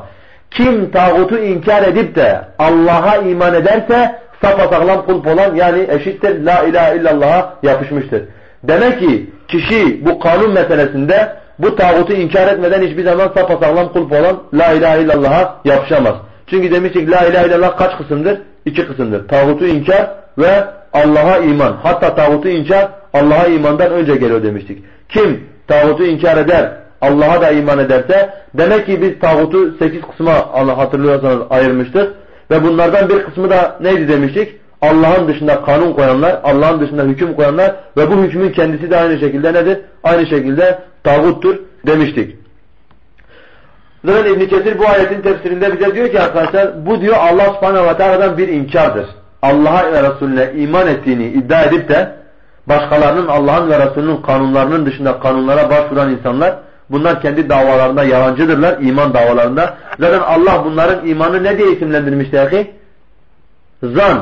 Kim tağutu inkar edip de Allah'a iman ederse sapasağlam kulp olan yani eşittir la ilahe illallah'a yapışmıştır. Demek ki kişi bu kanun meselesinde bu tağutu inkar etmeden hiçbir zaman sapasağlam kulp olan la ilahe illallah'a yapışamaz. Çünkü demiştik la ilahe illallah kaç kısımdır? İki kısımdır. Tağutu inkar ve Allah'a iman. Hatta tağutu inkar Allah'a imandan önce geliyor demiştik. Kim tağutu inkar eder, Allah'a da iman ederse demek ki biz tağutu sekiz kısma hatırlıyorsanız ayırmıştık. Ve bunlardan bir kısmı da neydi demiştik? Allah'ın dışında kanun koyanlar, Allah'ın dışında hüküm koyanlar ve bu hükmün kendisi de aynı şekilde nedir? Aynı şekilde tağuttur demiştik. Zaten İbn Kesir bu ayetin tefsirinde bize diyor ki arkadaşlar bu diyor Allah subhanehu ve teala'dan bir inkardır. Allah'a ve Resulüne iman ettiğini iddia edip de başkalarının Allah'ın ve Resulünün kanunlarının dışında kanunlara başvuran insanlar bunlar kendi davalarında yalancıdırlar, iman davalarında. Zaten Allah bunların imanı ne diye isimlendirmişti ahi? Zan.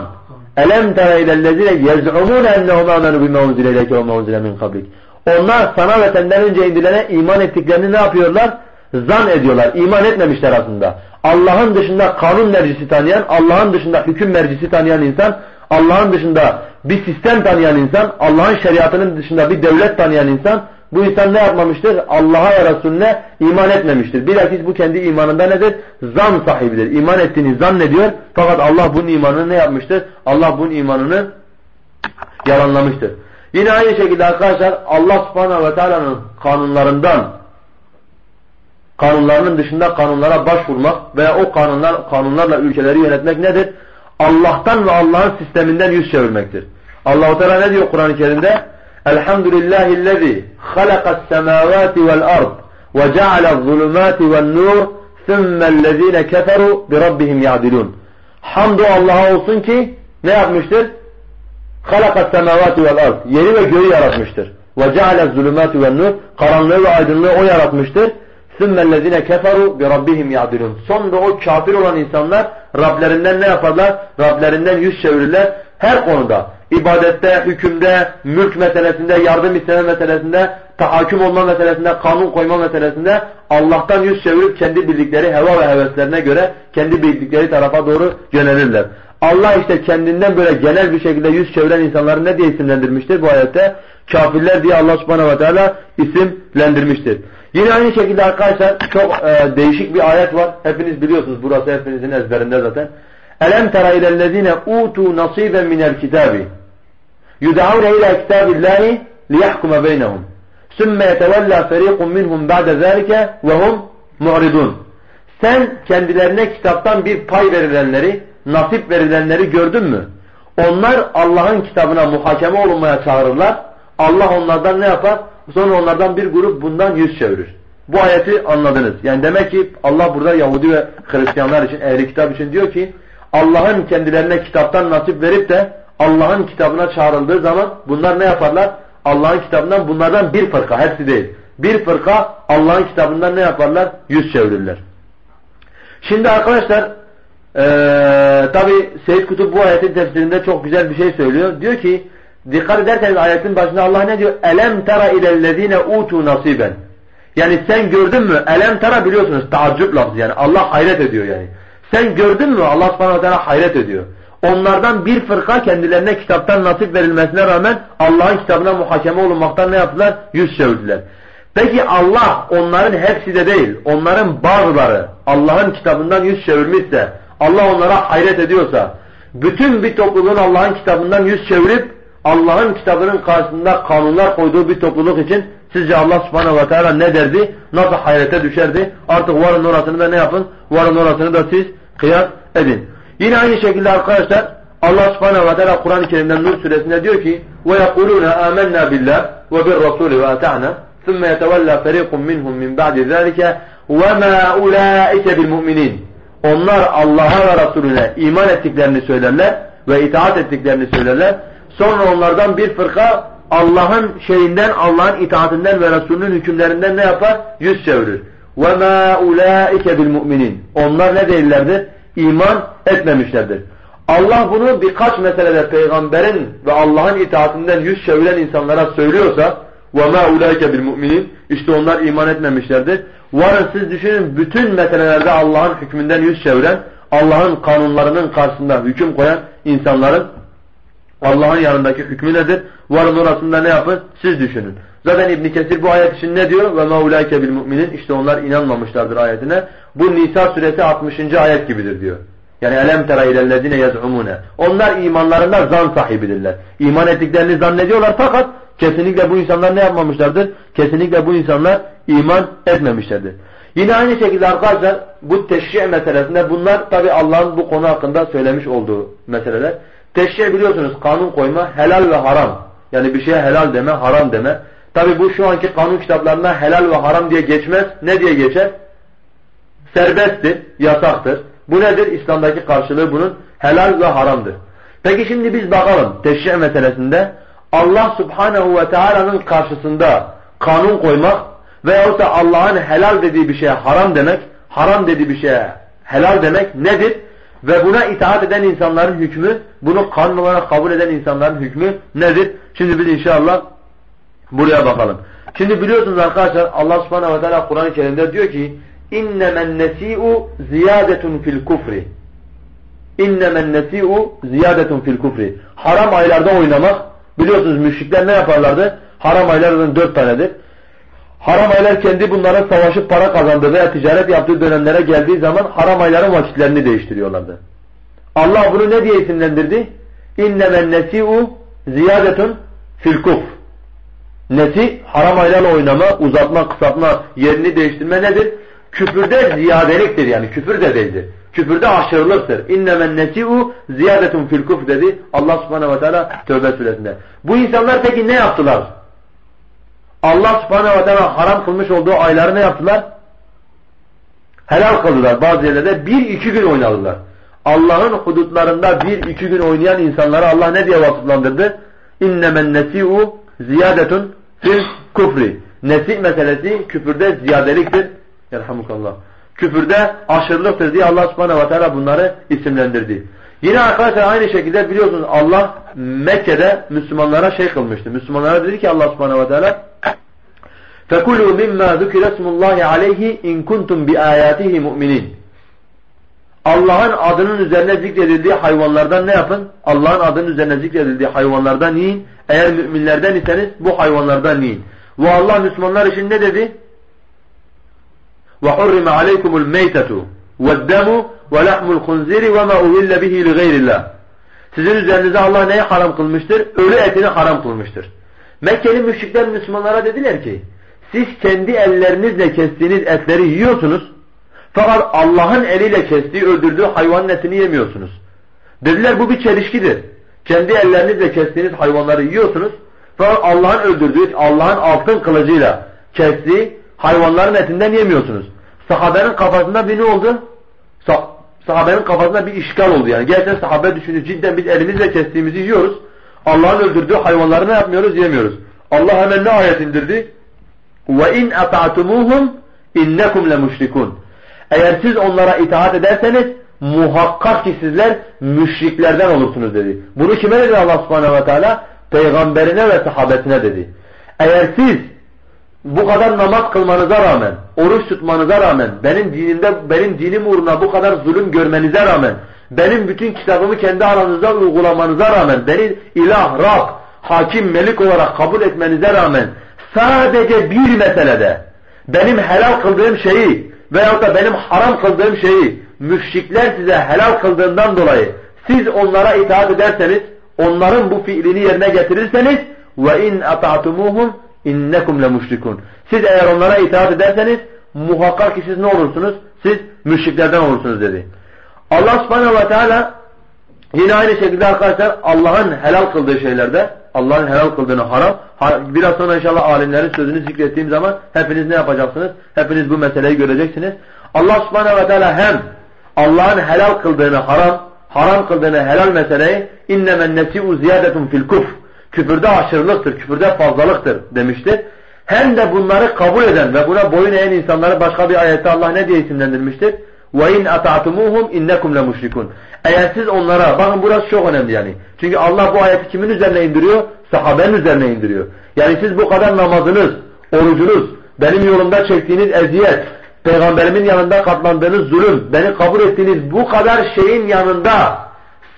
Elem tere ilellezine yez'umune ennehum amenu bime unzile ileke ve min kablik. Onlar sana ve senden önce indilene iman ettiklerini ne yapıyorlar? Zan ediyorlar. İman etmemişler aslında. Allah'ın dışında kanun mercisi tanıyan, Allah'ın dışında hüküm mercisi tanıyan insan, Allah'ın dışında bir sistem tanıyan insan, Allah'ın şeriatının dışında bir devlet tanıyan insan, bu insan ne yapmamıştır? Allah'a ve Resulüne iman etmemiştir. Bilakis bu kendi imanında nedir? Zan sahibidir. İman ettiğini zannediyor. Fakat Allah bunun imanını ne yapmıştır? Allah bunun imanını yalanlamıştır. Yine aynı şekilde arkadaşlar Allah subhanahu ve teala'nın kanunlarından kanunlarının dışında kanunlara başvurmak veya o kanunlar kanunlarla ülkeleri yönetmek nedir? Allah'tan ve Allah'ın sisteminden yüz çevirmektir. Allah-u Teala ne diyor Kur'an-ı Kerim'de? Elhamdülillahillezî halakas semâvâti vel ard ve ceale'z zulümâti vel nur thummellezîne keferu bi rabbihim ya'dilûn. Hamdu Allah'a olsun ki ne yapmıştır? Halakas semâvâti vel ard. Yeri ve göğü yaratmıştır. Ve ceale'z zulümâti vel nur. Karanlığı ve aydınlığı o yaratmıştır. ثُمَّ keferu bi rabbihim ya'dilun. Sonra o kafir olan insanlar Rablerinden ne yaparlar? Rablerinden yüz çevirirler. Her konuda ibadette, hükümde, mülk meselesinde, yardım isteme meselesinde, tahakküm olma meselesinde, kanun koyma meselesinde Allah'tan yüz çevirip kendi bildikleri heva ve heveslerine göre kendi bildikleri tarafa doğru yönelirler. Allah işte kendinden böyle genel bir şekilde yüz çeviren insanları ne diye isimlendirmiştir bu ayette? Kafirler diye Allah subhanahu ve teala isimlendirmiştir. Yine aynı şekilde arkadaşlar çok e, değişik bir ayet var. Hepiniz biliyorsunuz burası hepinizin ezberinde zaten. Elem tera ilellezine utu nasiben minel kitabi yud'avne ila kitabillahi liyahkuma beynehum. Sümme yetevella feriqun minhum ba'de zâlike ve hum mu'ridun. Sen kendilerine kitaptan bir pay verilenleri, nasip verilenleri gördün mü? Onlar Allah'ın kitabına muhakeme olunmaya çağırırlar. Allah onlardan ne yapar? Sonra onlardan bir grup bundan yüz çevirir. Bu ayeti anladınız. Yani demek ki Allah burada Yahudi ve Hristiyanlar için, ehli kitap için diyor ki Allah'ın kendilerine kitaptan nasip verip de Allah'ın kitabına çağrıldığı zaman bunlar ne yaparlar? Allah'ın kitabından bunlardan bir fırka, hepsi değil. Bir fırka Allah'ın kitabından ne yaparlar? Yüz çevirirler. Şimdi arkadaşlar ee, tabi Seyyid Kutup bu ayetin tefsirinde çok güzel bir şey söylüyor. Diyor ki Dikkat ederseniz ayetin başında Allah ne diyor? Elem tera ilellezine utu nasiben. Yani sen gördün mü? Elem tera biliyorsunuz taaccüp lafzı yani. Allah hayret ediyor yani. Sen gördün mü? Allah subhanahu teala hayret ediyor. Onlardan bir fırka kendilerine kitaptan nasip verilmesine rağmen Allah'ın kitabına muhakeme olunmaktan ne yaptılar? Yüz çevirdiler. Peki Allah onların hepsi de değil, onların bazıları Allah'ın kitabından yüz çevirmişse, Allah onlara hayret ediyorsa, bütün bir topluluğun Allah'ın kitabından yüz çevirip Allah'ın kitabının karşısında kanunlar koyduğu bir topluluk için sizce Allah subhanahu ve teala ne derdi? Nasıl hayrete düşerdi? Artık varın orasını da ne yapın? Varın orasını da siz kıyas edin. Yine aynı şekilde arkadaşlar Allah subhanahu ve teala Kur'an-ı Kerim'den Nur suresinde diyor ki وَيَقُولُونَ آمَنَّا بِاللّٰهِ وَبِالرَّسُولِ وَأَتَعْنَا ثُمَّ يَتَوَلَّى فَرِيقٌ مِّنْهُمْ مِنْ بَعْدِ ذَٰلِكَ وَمَا اُولَٰئِكَ بِالْمُؤْمِنِينَ Onlar Allah'a ve Resulüne iman ettiklerini söylerler ve itaat ettiklerini söylerler. Sonra onlardan bir fırka Allah'ın şeyinden, Allah'ın itaatinden ve Resulünün hükümlerinden ne yapar? Yüz çevirir. وَمَا اُولَٰئِكَ بِالْمُؤْمِنِينَ Onlar ne değillerdir? İman etmemişlerdir. Allah bunu birkaç meselede peygamberin ve Allah'ın itaatinden yüz çeviren insanlara söylüyorsa وَمَا اُولَٰئِكَ بِالْمُؤْمِنِينَ İşte onlar iman etmemişlerdir. Varın siz düşünün bütün meselelerde Allah'ın hükmünden yüz çeviren, Allah'ın kanunlarının karşısında hüküm koyan insanların Allah'ın yanındaki hükmü nedir? Varın orasında ne yapın? Siz düşünün. Zaten İbn Kesir bu ayet için ne diyor? Ve maulaike bil müminin işte onlar inanmamışlardır ayetine. Bu Nisa suresi 60. ayet gibidir diyor. Yani elem tera ilellezine yaz'umune. Onlar imanlarında zan sahibidirler. İman ettiklerini zannediyorlar fakat kesinlikle bu insanlar ne yapmamışlardır? Kesinlikle bu insanlar iman etmemişlerdir. Yine aynı şekilde arkadaşlar bu teşri' meselesinde bunlar tabi Allah'ın bu konu hakkında söylemiş olduğu meseleler. Teşri' biliyorsunuz kanun koyma helal ve haram. Yani bir şeye helal deme, haram deme. Tabi bu şu anki kanun kitaplarına helal ve haram diye geçmez. Ne diye geçer? Serbesttir, yasaktır. Bu nedir? İslam'daki karşılığı bunun helal ve haramdır. Peki şimdi biz bakalım teşri' meselesinde Allah subhanehu ve teala'nın karşısında kanun koymak veyahut da Allah'ın helal dediği bir şeye haram demek, haram dediği bir şeye helal demek nedir? Ve buna itaat eden insanların hükmü, bunu kanun olarak kabul eden insanların hükmü nedir? Şimdi biz inşallah buraya bakalım. Şimdi biliyorsunuz arkadaşlar Allah subhanahu ve teala Kur'an-ı Kerim'de diyor ki innemen nesi'u ziyadetun fil kufri innemen nesi'u ziyadetun fil kufri haram aylarda oynamak biliyorsunuz müşrikler ne yaparlardı? Haram aylarının dört tanedir. Haram aylar kendi bunların savaşıp para kazandığı veya ticaret yaptığı dönemlere geldiği zaman haram ayların vakitlerini değiştiriyorlardı. Allah bunu ne diye isimlendirdi? İnnemen nesi'u ziyadetun fil kuf. Nesi haram aylarla oynama, uzatma, kısaltma, yerini değiştirme nedir? Küfürde ziyadeliktir yani küfür de değildir. Küfürde aşırılıktır. İnnemen nesi'u ziyadetun fil kuf dedi Allah subhanehu ve teala Tövbe suresinde. Bu insanlar peki ne yaptılar? Allah subhanehu ve teala haram kılmış olduğu ayları ne yaptılar? Helal kıldılar. Bazı yerlerde bir iki gün oynadılar. Allah'ın hudutlarında bir iki gün oynayan insanları Allah ne diye vasıflandırdı? İnnemen nesi'u ziyadetun fil kufri. Nesih meselesi küfürde ziyadeliktir. Yerhamukallah. Küfürde aşırılıktır diye Allah subhanehu ve teala bunları isimlendirdi. Yine arkadaşlar aynı şekilde biliyorsunuz Allah Mekke'de Müslümanlara şey kılmıştı. Müslümanlara dedi ki Allah subhanehu ve teala فَكُلُوا مِمَّا ذُكِرَ اسْمُ اللّٰهِ عَلَيْهِ اِنْ كُنْتُمْ بِآيَاتِهِ مُؤْمِنِينَ Allah'ın adının üzerine zikredildiği hayvanlardan ne yapın? Allah'ın adının üzerine zikredildiği hayvanlardan yiyin. Eğer müminlerden iseniz bu hayvanlardan yiyin. Ve Allah Müslümanlar için ne dedi? وَحُرِّمَ عَلَيْكُمُ الْمَيْتَةُ وَالدَّمُ وَلَحْمُ الْخُنْزِرِ وَمَا اُهِلَّ بِهِ لِغَيْرِ اللّٰهِ Sizin üzerinize Allah neyi haram kılmıştır? Ölü etini haram kılmıştır. Mekkeli müşrikler Müslümanlara dediler ki siz kendi ellerinizle kestiğiniz etleri yiyorsunuz fakat Allah'ın eliyle kestiği, öldürdüğü hayvanın etini yemiyorsunuz. Dediler bu bir çelişkidir. Kendi ellerinizle kestiğiniz hayvanları yiyorsunuz fakat Allah'ın öldürdüğü, Allah'ın altın kılıcıyla kestiği hayvanların etinden yemiyorsunuz. Sahabenin kafasında bir ne oldu? Sah sahabenin kafasında bir işgal oldu yani. Gerçekten sahabe düşünüyor. Cidden biz elimizle kestiğimizi yiyoruz. Allah'ın öldürdüğü hayvanları ne yapmıyoruz? Yemiyoruz. Allah hemen ne ayet indirdi? Ve in ata'tumuhum innekum lemushrikun. Eğer siz onlara itaat ederseniz muhakkak ki sizler müşriklerden olursunuz dedi. Bunu kime dedi Allah subhanehu ve teala? Peygamberine ve sahabesine dedi. Eğer siz bu kadar namaz kılmanıza rağmen, oruç tutmanıza rağmen, benim dinimde, benim dinim uğruna bu kadar zulüm görmenize rağmen, benim bütün kitabımı kendi aranızda uygulamanıza rağmen, beni ilah, Rab, hakim, melik olarak kabul etmenize rağmen, sadece bir meselede benim helal kıldığım şeyi veyahut da benim haram kıldığım şeyi müşrikler size helal kıldığından dolayı siz onlara itaat ederseniz onların bu fiilini yerine getirirseniz ve in ata'tumuhum innekum le müşrikun. Siz eğer onlara itaat ederseniz muhakkak ki siz ne olursunuz? Siz müşriklerden olursunuz dedi. Allah subhanehu ve teala yine aynı şekilde arkadaşlar Allah'ın helal kıldığı şeylerde Allah'ın helal kıldığını haram. Biraz sonra inşallah alimlerin sözünü zikrettiğim zaman hepiniz ne yapacaksınız? Hepiniz bu meseleyi göreceksiniz. Allah subhanehu ve teala hem Allah'ın helal kıldığını haram, haram kıldığını helal meseleyi innemen nesi'u ziyadetun fil kuf. Küfürde aşırılıktır, küfürde fazlalıktır demiştir. Hem de bunları kabul eden ve buna boyun eğen insanları başka bir ayette Allah ne diye isimlendirmiştir? Ve in ata'tumuhum innakum müşrikun. Eğer siz onlara bakın burası çok önemli yani. Çünkü Allah bu ayeti kimin üzerine indiriyor? Sahabenin üzerine indiriyor. Yani siz bu kadar namazınız, orucunuz, benim yolumda çektiğiniz eziyet, peygamberimin yanında katlandığınız zulüm, beni kabul ettiğiniz bu kadar şeyin yanında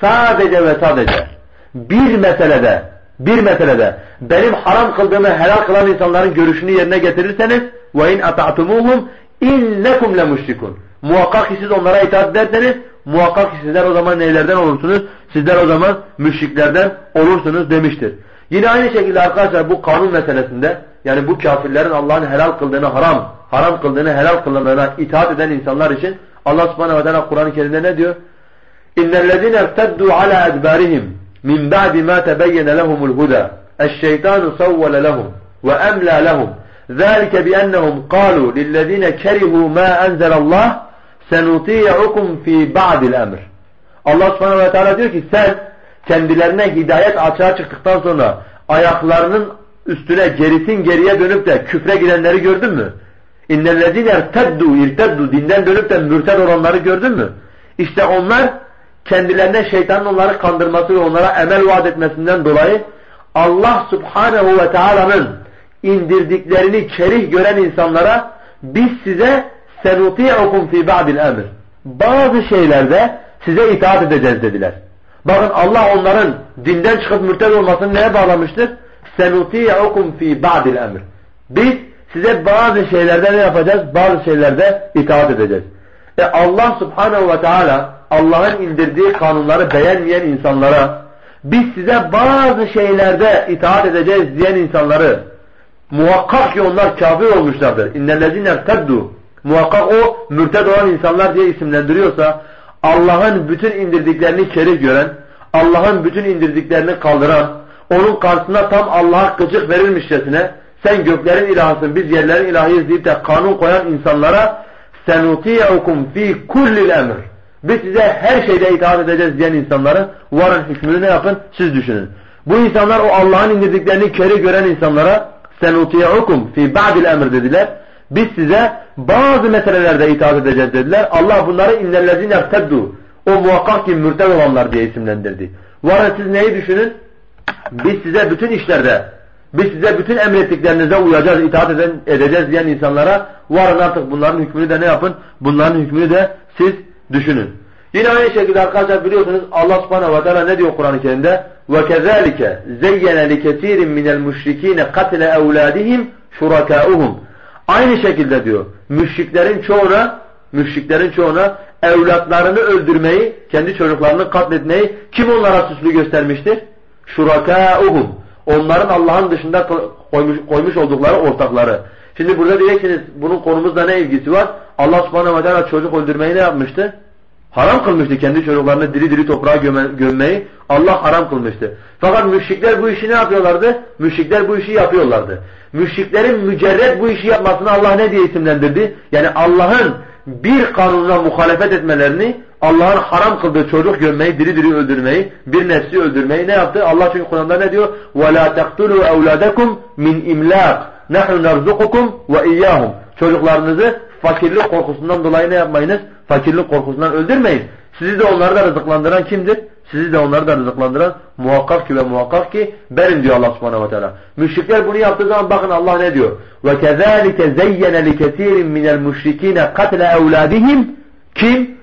sadece ve sadece bir meselede, bir meselede benim haram kıldığımı helal kılan insanların görüşünü yerine getirirseniz ve in ata'tumuhum innekum müşrikun. Muhakkak ki siz onlara itaat ederseniz muhakkak ki sizler o zaman neylerden olursunuz? Sizler o zaman müşriklerden olursunuz demiştir. Yine aynı şekilde arkadaşlar bu kanun meselesinde yani bu kafirlerin Allah'ın helal kıldığını haram, haram kıldığını helal kıldığına itaat eden insanlar için Allah subhanehu ve teala Kur'an-ı Kerim'de ne diyor? اِنَّ الَّذِينَ ارْتَدُّوا عَلَى أَدْبَارِهِمْ مِنْ بَعْدِ مَا تَبَيَّنَ لَهُمُ الْهُدَى الشَّيْطَانُ سَوَّلَ لَهُمْ وَأَمْلَى لَهُمْ ذَلِكَ بِأَنَّهُمْ قَالُوا لِلَّذِينَ كَرِهُوا مَا أَنْزَلَ اللّٰهِ senutiye'ukum fi ba'dil emr. Allah subhanahu ve teala diyor ki sen kendilerine hidayet açığa çıktıktan sonra ayaklarının üstüne gerisin geriye dönüp de küfre gidenleri gördün mü? İnnellezine irteddu irteddu dinden dönüp de mürted olanları gördün mü? İşte onlar kendilerine şeytanın onları kandırması ve onlara emel vaat etmesinden dolayı Allah subhanehu ve teala'nın indirdiklerini kerih gören insanlara biz size senuti'ukum fi ba'dil emr. Bazı şeylerde size itaat edeceğiz dediler. Bakın Allah onların dinden çıkıp mürted olmasını neye bağlamıştır? Senuti'ukum fi ba'dil emr. Biz size bazı şeylerde ne yapacağız? Bazı şeylerde itaat edeceğiz. E Allah subhanehu ve teala Allah'ın indirdiği kanunları beğenmeyen insanlara biz size bazı şeylerde itaat edeceğiz diyen insanları muhakkak ki onlar kafir olmuşlardır. İnnellezine teddu muhakkak o mürted olan insanlar diye isimlendiriyorsa Allah'ın bütün indirdiklerini kerih gören, Allah'ın bütün indirdiklerini kaldıran, onun karşısına tam Allah'a gıcık verilmişçesine sen göklerin ilahısın biz yerlerin ilahıyız deyip de kanun koyan insanlara senuti'ukum fi kullil emr. Biz size her şeyde itaat edeceğiz diyen insanları varın hükmünü ne yapın? Siz düşünün. Bu insanlar o Allah'ın indirdiklerini kere gören insanlara senuti'ukum fi ba'dil emr dediler. Biz size bazı meselelerde itaat edeceğiz dediler. Allah bunları innellezine erteddu. O muhakkak ki mürted olanlar diye isimlendirdi. Varın siz neyi düşünün? Biz size bütün işlerde biz size bütün emrettiklerinize uyacağız, itaat eden, edeceğiz diyen insanlara varın artık bunların hükmünü de ne yapın? Bunların hükmünü de siz düşünün. Yine aynı şekilde arkadaşlar biliyorsunuz Allah subhanehu ve teala ne diyor Kur'an-ı Kerim'de? وَكَذَٰلِكَ زَيَّنَ لِكَثِيرٍ مِنَ الْمُشْرِك۪ينَ قَتْلَ اَوْلَادِهِمْ شُرَكَاؤُهُمْ Aynı şekilde diyor müşriklerin çoğuna müşriklerin çoğuna evlatlarını öldürmeyi, kendi çocuklarını katletmeyi kim onlara süslü göstermiştir? Şurakâuhum. Onların Allah'ın dışında koymuş, koymuş oldukları ortakları. Şimdi burada diyeceksiniz bunun konumuzda ne ilgisi var? Allah subhanahu ve teala çocuk öldürmeyi ne yapmıştı? Haram kılmıştı kendi çocuklarını diri diri toprağa göme, gömmeyi. Allah haram kılmıştı. Fakat müşrikler bu işi ne yapıyorlardı? Müşrikler bu işi yapıyorlardı Müşriklerin mücerret bu işi yapmasını Allah ne diye isimlendirdi? Yani Allah'ın bir kanununa muhalefet etmelerini, Allah'ın haram kıldığı çocuk gömmeyi, diri diri öldürmeyi, bir nefsi öldürmeyi ne yaptı? Allah çünkü Kur'an'da ne diyor? وَلَا تَقْتُلُوا أَوْلَادَكُمْ مِنْ اِمْلَاقٍ نَحْنُ نَرْزُقُكُمْ وَاِيَّاهُمْ Çocuklarınızı fakirlik korkusundan dolayı ne yapmayınız? Fakirlik korkusundan öldürmeyin. Sizi de onları da rızıklandıran kimdir? Sizi de onları da rızıklandıran muhakkak ki ve muhakkak ki benim diyor Allah subhanahu ve teala. Müşrikler bunu yaptığı zaman bakın Allah ne diyor? وَكَذَٰلِكَ زَيَّنَ لِكَثِيرٍ مِنَ الْمُشْرِك۪ينَ قَتْلَ اَوْلَادِهِمْ Kim?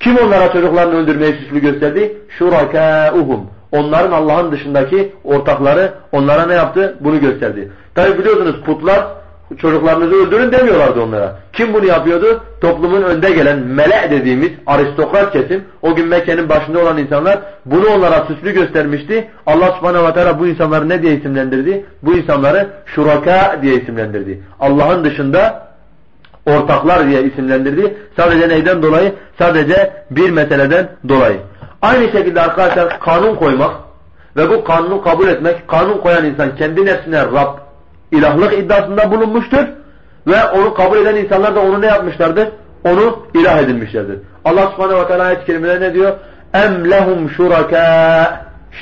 Kim onlara çocuklarını öldürmeyi süslü gösterdi? شُرَكَاؤُهُمْ Onların Allah'ın dışındaki ortakları onlara ne yaptı? Bunu gösterdi. Tabi biliyorsunuz putlar çocuklarınızı öldürün demiyorlardı onlara. Kim bunu yapıyordu? Toplumun önde gelen mele dediğimiz aristokrat kesim, o gün Mekke'nin başında olan insanlar bunu onlara süslü göstermişti. Allah subhanehu ve teala bu insanları ne diye isimlendirdi? Bu insanları şuraka diye isimlendirdi. Allah'ın dışında ortaklar diye isimlendirdi. Sadece neyden dolayı? Sadece bir meseleden dolayı. Aynı şekilde arkadaşlar kanun koymak Ve bu kanunu kabul etmek, kanun koyan insan kendi nefsine Rab, ilahlık iddiasında bulunmuştur. Ve onu kabul eden insanlar da onu ne yapmışlardır? Onu ilah edinmişlerdir. Allah subhanehu ve teala ayet-i kerimede ne diyor? اَمْ لَهُمْ شُرَكَاء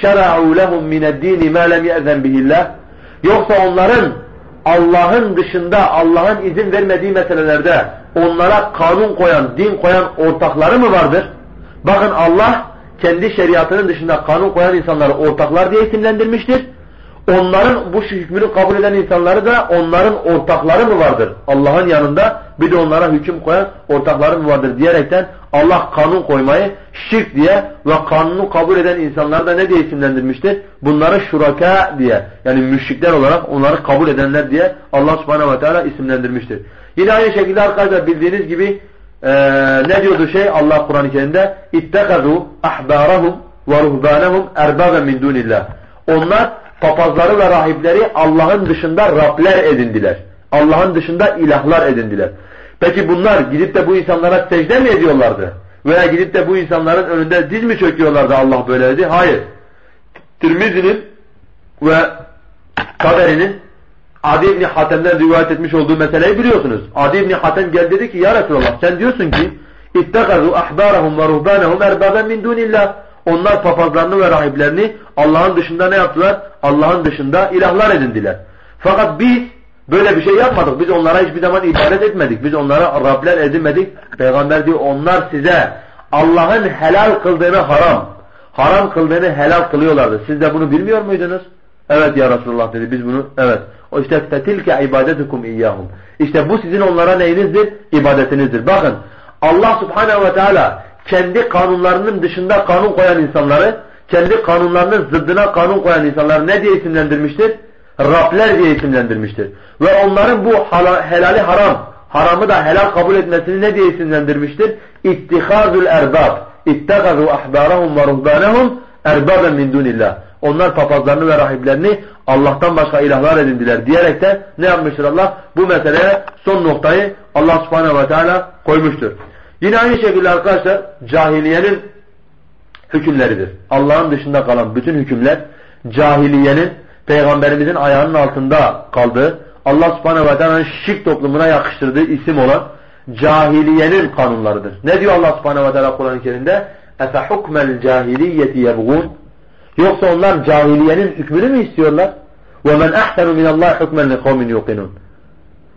شَرَعُوا لَهُمْ مِنَ الدِّينِ مَا لَمْ يَأْذَنْ بِهِ اللّٰهِ Yoksa onların Allah'ın dışında Allah'ın izin vermediği meselelerde onlara kanun koyan, din koyan ortakları mı vardır? Bakın Allah kendi şeriatının dışında kanun koyan insanları ortaklar diye isimlendirmiştir. Onların bu hükmünü kabul eden insanları da onların ortakları mı vardır? Allah'ın yanında bir de onlara hüküm koyan ortakları mı vardır diyerekten Allah kanun koymayı şirk diye ve kanunu kabul eden insanları da ne diye isimlendirmiştir? Bunları şuraka diye yani müşrikler olarak onları kabul edenler diye Allah subhanehu ve teala isimlendirmiştir. Yine aynı şekilde arkadaşlar bildiğiniz gibi ee, ne diyordu şey Allah Kur'an-ı Kerim'de اِتَّخَذُوا اَحْبَارَهُمْ وَرُهْبَانَهُمْ اَرْبَابًا مِنْ دُونِ اللّٰهِ Onlar papazları ve rahipleri Allah'ın dışında Rabler edindiler. Allah'ın dışında ilahlar edindiler. Peki bunlar gidip de bu insanlara secde mi ediyorlardı? Veya gidip de bu insanların önünde diz mi çöküyorlardı Allah böyle dedi? Hayır. Tirmizi'nin ve Kaderi'nin Adi İbni Hatem'den rivayet etmiş olduğu meseleyi biliyorsunuz. Adi İbni Hatem geldi dedi ki ya Resulallah sen diyorsun ki اِتَّخَذُوا اَحْبَارَهُمْ وَرُهْبَانَهُمْ اَرْبَابًا مِنْ دُونِ اللّٰهِ onlar papazlarını ve rahiplerini Allah'ın dışında ne yaptılar? Allah'ın dışında ilahlar edindiler. Fakat biz böyle bir şey yapmadık. Biz onlara hiçbir zaman ibadet etmedik. Biz onlara Rabler edinmedik. Peygamber diyor onlar size Allah'ın helal kıldığını haram, haram kıldığını helal kılıyorlardı. Siz de bunu bilmiyor muydunuz? Evet ya Resulullah dedi. Biz bunu evet. O işte fetilke ibadetukum iyyahum. İşte bu sizin onlara neyinizdir? İbadetinizdir. Bakın Allah Subhanahu ve Teala kendi kanunlarının dışında kanun koyan insanları, kendi kanunlarının zıddına kanun koyan insanları ne diye isimlendirmiştir? Rabler diye isimlendirmiştir. Ve onların bu helali haram, haramı da helal kabul etmesini ne diye isimlendirmiştir? İttihazul erbab. İttehazu ahbarahum ve ruhbanahum erbaben min dunillah. Onlar papazlarını ve rahiplerini Allah'tan başka ilahlar edindiler diyerek de ne yapmıştır Allah? Bu meseleye son noktayı Allah subhanehu ve teala koymuştur. Yine aynı şekilde arkadaşlar cahiliyenin hükümleridir. Allah'ın dışında kalan bütün hükümler cahiliyenin peygamberimizin ayağının altında kaldığı Allah subhanehu ve teala'nın şirk toplumuna yakıştırdığı isim olan cahiliyenin kanunlarıdır. Ne diyor Allah subhanehu ve teala Kur'an-ı Kerim'de? اَفَحُكْمَ الْجَاهِلِيَّةِ يَبْغُونَ Yoksa onlar cahiliyenin hükmünü mü istiyorlar? وَمَنْ أَحْسَنُ مِنَ اللّٰهِ حُكْمًا لِقَوْمٍ يُوقِنُونَ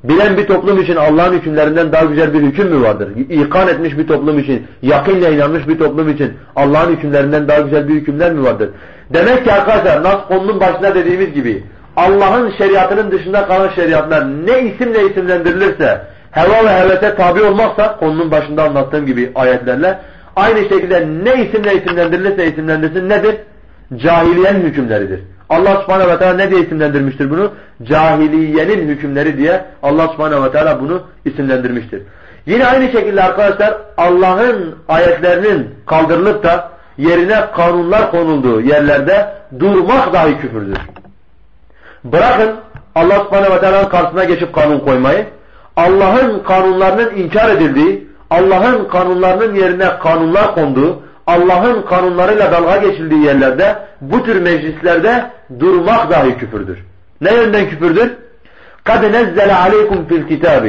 Bilen bir toplum için Allah'ın hükümlerinden daha güzel bir hüküm mü vardır? İkan etmiş bir toplum için, yakınla inanmış bir toplum için Allah'ın hükümlerinden daha güzel bir hükümler mi vardır? Demek ki arkadaşlar nas konunun başında dediğimiz gibi Allah'ın şeriatının dışında kalan şeriatlar ne isimle isimlendirilirse heva ve hevese tabi olmazsa konunun başında anlattığım gibi ayetlerle aynı şekilde ne isimle isimlendirilirse isimlendirsin nedir? Cahiliyenin hükümleridir. Allah subhanehu ve teala ne diye isimlendirmiştir bunu? Cahiliyenin hükümleri diye Allah subhanehu ve teala bunu isimlendirmiştir. Yine aynı şekilde arkadaşlar Allah'ın ayetlerinin kaldırılıp da yerine kanunlar konulduğu yerlerde durmak dahi küfürdür. Bırakın Allah subhanehu ve teala'nın karşısına geçip kanun koymayı, Allah'ın kanunlarının inkar edildiği, Allah'ın kanunlarının yerine kanunlar konduğu, Allah'ın kanunlarıyla dalga geçildiği yerlerde bu tür meclislerde durmak dahi küfürdür. Ne yönden küfürdür? قَدْ نَزَّلَ عَلَيْكُمْ فِي الْكِتَابِ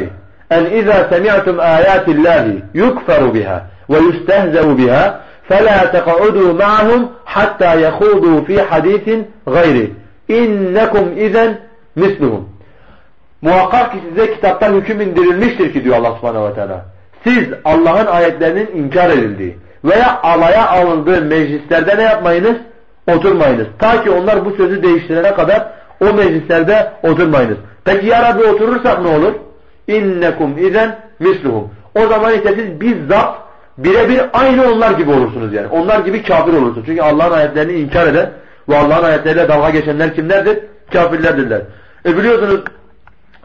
اَنْ اِذَا سَمِعْتُمْ آيَاتِ اللّٰهِ يُكْفَرُ بِهَا وَيُسْتَهْزَوْ بِهَا فَلَا تَقَعُدُوا مَعَهُمْ حَتَّى يَخُوضُوا فِي حَدِيثٍ غَيْرِ اِنَّكُمْ اِذَنْ مِسْلُهُمْ Muhakkak ki size kitaptan hüküm indirilmiştir ki diyor Allah subhanehu ve teala. Siz Allah'ın ayetlerinin inkar edildiği, veya alaya alındığı meclislerde ne yapmayınız? Oturmayınız. Ta ki onlar bu sözü değiştirene kadar o meclislerde oturmayınız. Peki ya Rabbi oturursak ne olur? İnnekum izen misluhum. O zaman işte siz bizzat birebir aynı onlar gibi olursunuz yani. Onlar gibi kafir olursunuz. Çünkü Allah'ın ayetlerini inkar eden ve Allah'ın ayetleriyle dalga geçenler kimlerdir? Kafirlerdirler. E biliyorsunuz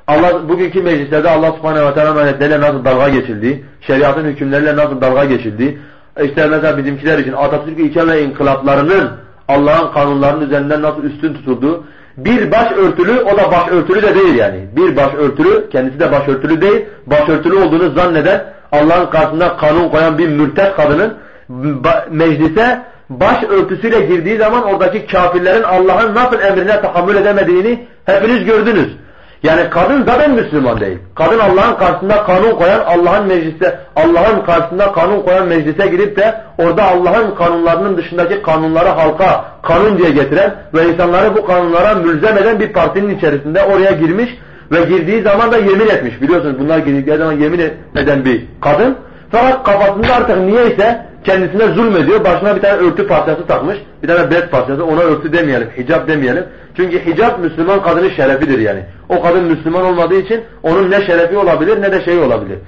Allah bugünkü meclislerde Allah subhanehu ve teala ayetleriyle nasıl dalga geçildiği, şeriatın hükümleriyle nasıl dalga geçildiği, işte mesela bizimkiler için Atatürk ilke ve inkılaplarının Allah'ın kanunlarının üzerinden nasıl üstün tutulduğu bir baş örtülü o da baş örtülü de değil yani. Bir baş örtülü kendisi de baş örtülü değil. Baş örtülü olduğunu zanneden Allah'ın karşısında kanun koyan bir mürtet kadının meclise baş örtüsüyle girdiği zaman oradaki kafirlerin Allah'ın nasıl emrine tahammül edemediğini hepiniz gördünüz. Yani kadın zaten Müslüman değil. Kadın Allah'ın karşısında kanun koyan, Allah'ın meclise, Allah'ın karşısında kanun koyan meclise girip de orada Allah'ın kanunlarının dışındaki kanunları halka kanun diye getiren ve insanları bu kanunlara mülzem eden bir partinin içerisinde oraya girmiş ve girdiği zaman da yemin etmiş. Biliyorsunuz bunlar girdikleri zaman yemin eden bir kadın. Fakat kafasında artık niyeyse kendisine zulmediyor. Başına bir tane örtü parçası takmış. Bir tane bez parçası. Ona örtü demeyelim. Hicap demeyelim. Çünkü hicap Müslüman kadının şerefidir yani. O kadın Müslüman olmadığı için onun ne şerefi olabilir ne de şeyi olabilir.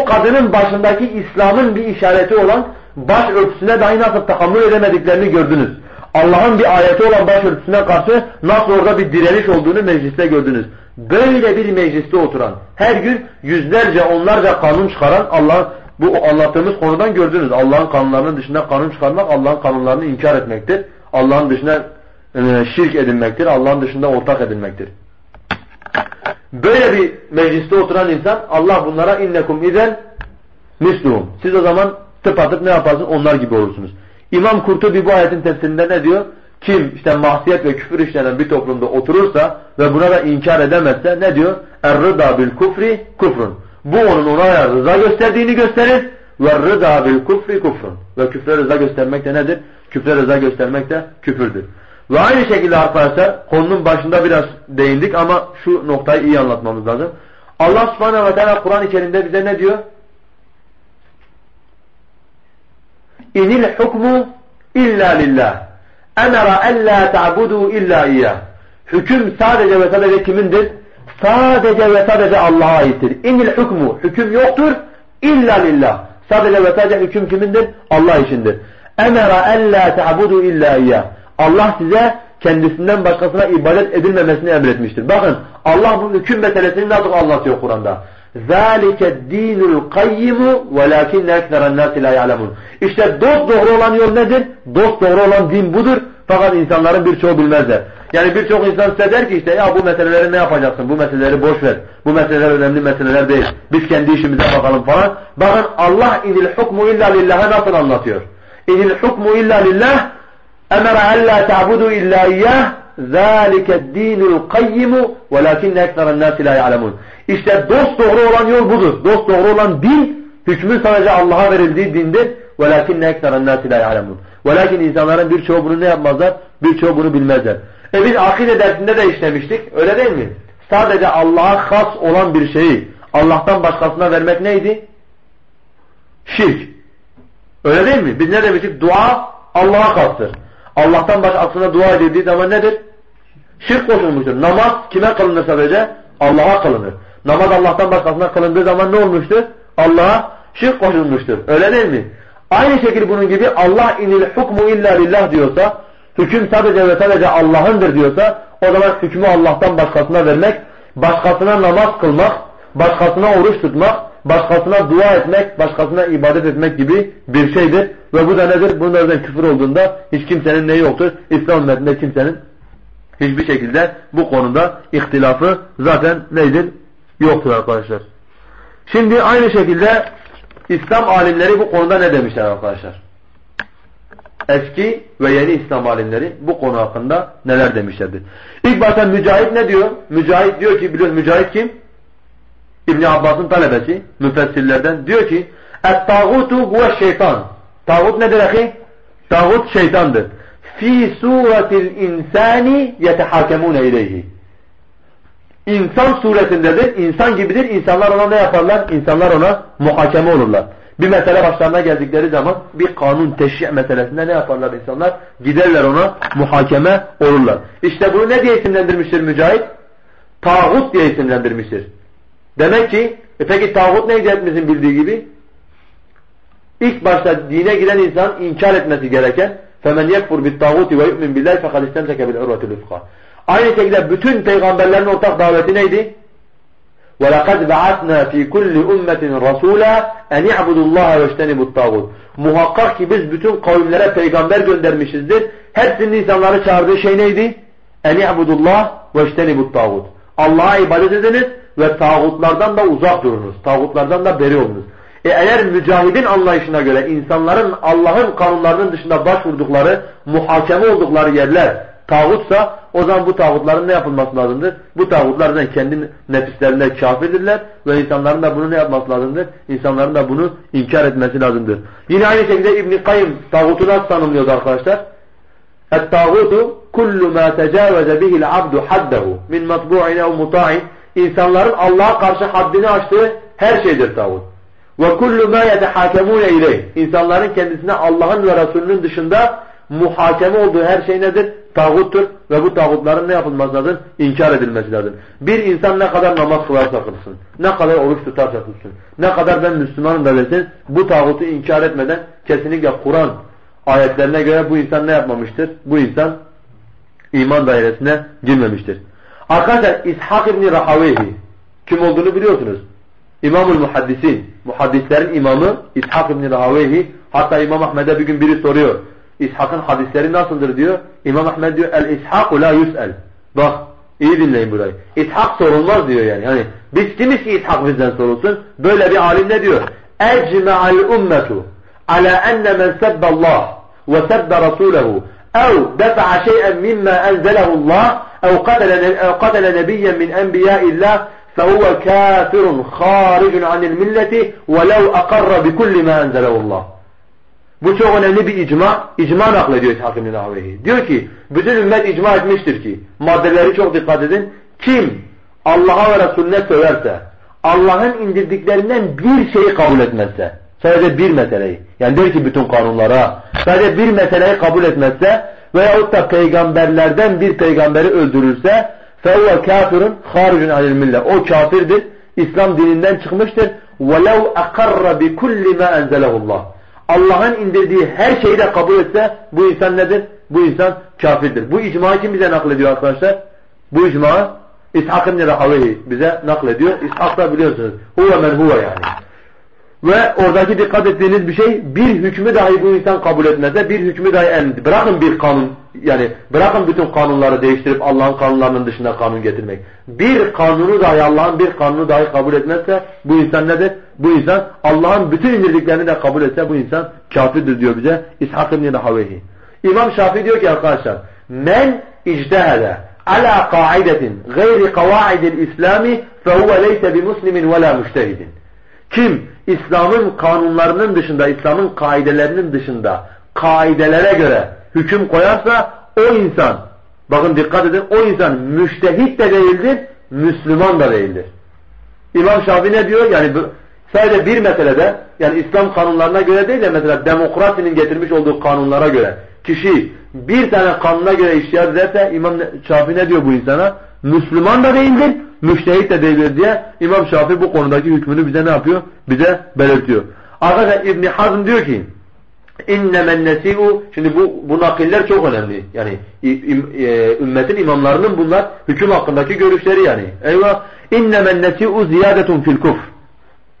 O kadının başındaki İslam'ın bir işareti olan baş örtüsüne dahi nasıl tahammül edemediklerini gördünüz. Allah'ın bir ayeti olan baş örtüsüne karşı nasıl orada bir direniş olduğunu mecliste gördünüz. Böyle bir mecliste oturan, her gün yüzlerce onlarca kanun çıkaran Allah'ın bu anlattığımız konudan gördünüz. Allah'ın kanunlarının dışında kanun çıkarmak Allah'ın kanunlarını inkar etmektir. Allah'ın dışına e, şirk edilmektir. Allah'ın dışında ortak edilmektir. Böyle bir mecliste oturan insan Allah bunlara innekum izen misluhum. Siz o zaman tıpatıp ne yaparsınız? Onlar gibi olursunuz. İmam Kurtubi bu ayetin tefsirinde ne diyor? Kim işte mahsiyet ve küfür işlenen bir toplumda oturursa ve buna da inkar edemezse ne diyor? Er-rıda bil kufri kufrun. Bu onun ona rıza gösterdiğini gösterir. Ve rıza bil kufri kufrun. Ve küfre rıza göstermek de nedir? Küfre rıza göstermek de küfürdür. Ve aynı şekilde arkadaşlar konunun başında biraz değindik ama şu noktayı iyi anlatmamız lazım. Allah subhanehu ve teala Kur'an-ı Kerim'de bize ne diyor? İnil hukmu illa lillah. Emera ella ta'budu illa iyyah. Hüküm sadece ve sadece kimindir? Sadece ve sadece Allah'a aittir. İnil hukmu. Hüküm yoktur. İlla lillah. Sadece ve sadece hüküm kimindir? Allah içindir. Emera ella ta'budu illa iyyah. Allah size kendisinden başkasına ibadet edilmemesini emretmiştir. Bakın Allah bu hüküm meselesini nasıl anlatıyor Kur'an'da. ذَٰلِكَ الدِّينُ الْقَيِّمُ وَلَاكِنَّ اَكْثَرَ النَّاسِ لَا يَعْلَمُونَ İşte dost doğru olan yol nedir? Dost doğru olan din budur. Fakat insanların birçoğu bilmezler. Yani birçok insan size der ki işte ya bu meseleleri ne yapacaksın? Bu meseleleri boş ver. Bu meseleler önemli meseleler değil. Biz kendi işimize bakalım falan. Bakın Allah inil hukmu illa lillah'a nasıl anlatıyor? İnil hukmu illa lillah emere alla ta'budu illa iyyah zâlike dinul qayyimu velâkinne ekseran nâsi lâ ya'lemûn. İşte dost doğru olan yol budur. Dost doğru olan din hükmü sadece Allah'a verildiği dindir. وَلَكِنَّ اَكْتَرَ النَّاسِ لَا يَعْلَمُونَ Velakin insanların birçoğu bunu ne yapmazlar? Birçoğu bunu bilmezler. E biz akide dersinde de işlemiştik. Öyle değil mi? Sadece Allah'a has olan bir şeyi Allah'tan başkasına vermek neydi? Şirk. Öyle değil mi? Biz ne demiştik? Dua Allah'a kastır. Allah'tan başkasına dua edildiği zaman nedir? Şirk koşulmuştur. Namaz kime kılınır sadece? Allah'a kılınır. Namaz Allah'tan başkasına kılındığı zaman ne olmuştur? Allah'a şirk koşulmuştur. Öyle değil mi? Aynı şekilde bunun gibi Allah inil hukmu illa lillah diyorsa, hüküm sadece ve sadece Allah'ındır diyorsa, o zaman hükmü Allah'tan başkasına vermek, başkasına namaz kılmak, başkasına oruç tutmak, başkasına dua etmek, başkasına ibadet etmek gibi bir şeydir. Ve bu da nedir? Bunlardan küfür olduğunda hiç kimsenin neyi yoktur? İslam ümmetinde kimsenin hiçbir şekilde bu konuda ihtilafı zaten nedir? Yoktur arkadaşlar. Şimdi aynı şekilde İslam alimleri bu konuda ne demişler arkadaşlar? Eski ve yeni İslam alimleri bu konu hakkında neler demişlerdir? İlk başta Mücahit ne diyor? Mücahit diyor ki biliyorsun Mücahit kim? İbn Abbas'ın talebesi, müfessirlerden diyor ki Et-tağutu huve şeytan. Tağut nedir ahi? Tağut şeytandır. Fi suretil insani yetehakemune ileyhi. İnsan suretindedir, insan gibidir. İnsanlar ona ne yaparlar? İnsanlar ona muhakeme olurlar. Bir mesele başlarına geldikleri zaman bir kanun teşri' meselesinde ne yaparlar insanlar? Giderler ona muhakeme olurlar. İşte bunu ne diye isimlendirmiştir Mücahit? Tağut diye isimlendirmiştir. Demek ki e peki tağut neydi hepimizin bildiği gibi? İlk başta dine giren insan inkar etmesi gereken فَمَنْ يَكْفُرْ بِالْتَاغُوتِ وَيُؤْمِنْ بِاللّٰهِ فَقَدْ اِسْتَمْسَكَ بِالْعُرْوَةِ الْاُفْقَى Aynı şekilde bütün peygamberlerin ortak daveti neydi? وَلَقَدْ بَعَثْنَا ف۪ي كُلِّ اُمَّةٍ رَسُولًا اَنْ يَعْبُدُ اللّٰهَ وَاجْتَنِبُ الطَّاغُوتِ Muhakkak ki biz bütün kavimlere peygamber göndermişizdir. Hepsinin insanları çağırdığı şey neydi? اَنْ يَعْبُدُ اللّٰهِ وَاجْتَنِبُ الطَّاغُوتِ Allah'a ibadet ediniz ve tağutlardan da uzak durunuz. Tağutlardan da beri olunuz. E eğer mücahidin anlayışına göre insanların Allah'ın kanunlarının dışında başvurdukları, muhakeme oldukları yerler tağutsa o zaman bu tağutların ne yapılması lazımdır? Bu tağutlar kendi nefislerinde kafirdirler ve insanların da bunu ne yapması lazımdır? İnsanların da bunu inkar etmesi lazımdır. Yine aynı şekilde İbn-i Kayyım tağutu nasıl tanımlıyordu arkadaşlar? Et-tağutu kullu ma tecavveze bihil abdu haddehu min matbu'in ev muta'in İnsanların Allah'a karşı haddini aştığı her şeydir tağut. Ve kullu ma yetehakemune ileyh. İnsanların kendisine Allah'ın ve Resulünün dışında muhakeme olduğu her şey nedir? Tağuttur ve bu tağutların ne yapılması lazım? İnkar lazım. Bir insan ne kadar namaz kılarsa kılsın, ne kadar oruç tutarsa tutsun, ne kadar ben Müslümanım da desin, bu tağutu inkar etmeden kesinlikle Kur'an ayetlerine göre bu insan ne yapmamıştır? Bu insan iman dairesine girmemiştir. Arkadaşlar İshak İbni Rahavehi kim olduğunu biliyorsunuz. İmamul Muhaddisin, muhaddislerin imamı İshak İbni Rahavehi. Hatta İmam Ahmed'e bir gün biri soruyor. İshak'ın hadisleri nasıldır diyor. İmam Ahmed diyor el İshak la yus'el. Bak iyi dinleyin burayı. İshak sorulmaz diyor yani. Hani biz kimiz ki İshak bizden sorulsun? Böyle bir alim ne diyor? Ecme'al ummetu ala enne men sebballah ve sebbe rasulehu ev defa'a şey'en mimma enzelehullah ev qatele nebiyyen min enbiya'illah فهو كافر خارج عن الملة ولو أقر بكل ما أنزله الله bu çok önemli bir icma. İcma naklediyor İshak İbn Rahavehi. Diyor ki bütün ümmet icma etmiştir ki maddeleri çok dikkat edin. Kim Allah'a ve Resulüne söverse Allah'ın indirdiklerinden bir şeyi kabul etmezse sadece bir meseleyi yani der ki bütün kanunlara sadece bir meseleyi kabul etmezse veyahut da peygamberlerden bir peygamberi öldürürse فَهُوَ كَافِرٌ خَارِجٌ عَنِ الْمِلَّةِ O kafirdir. İslam dininden çıkmıştır. وَلَوْ اَقَرَّ بِكُلِّ مَا اَنْزَلَهُ اللّٰهِ Allah'ın indirdiği her şeyi de kabul etse bu insan nedir? Bu insan kafirdir. Bu icma kim bize naklediyor arkadaşlar? Bu icma İshak ibn bize naklediyor. İshak da biliyorsunuz. Huve men huve yani. Ve oradaki dikkat ettiğiniz bir şey bir hükmü dahi bu insan kabul etmezse bir hükmü dahi en bırakın bir kanun yani bırakın bütün kanunları değiştirip Allah'ın kanunlarının dışında kanun getirmek. Bir kanunu dahi Allah'ın bir kanunu dahi kabul etmezse bu insan nedir? Bu insan Allah'ın bütün indirdiklerini de kabul etse bu insan kafirdir diyor bize İshak ibn Havehi. İmam Şafii diyor ki arkadaşlar men icdehede ala kaidetin gayri kavaidil islami fehuve leyse bi muslimin ve la müştehidin. Kim İslam'ın kanunlarının dışında, İslam'ın kaidelerinin dışında kaidelere göre hüküm koyarsa o insan, bakın dikkat edin, o insan müştehit de değildir, Müslüman da değildir. İmam Şafii ne diyor? Yani sadece bir meselede, yani İslam kanunlarına göre değil de mesela demokrasinin getirmiş olduğu kanunlara göre kişi bir tane kanuna göre iştihad ederse İmam Şafii ne diyor bu insana? Müslüman da değildir, müştehit de değildir diye İmam Şafii bu konudaki hükmünü bize ne yapıyor? Bize belirtiyor. Arkadaşlar İbn Hazm diyor ki innemen nesi'u şimdi bu bu nakiller çok önemli. Yani e, ümmetin imamlarının bunlar hüküm hakkındaki görüşleri yani. Eyvah innemen nesi'u ziyadetun fil kufr.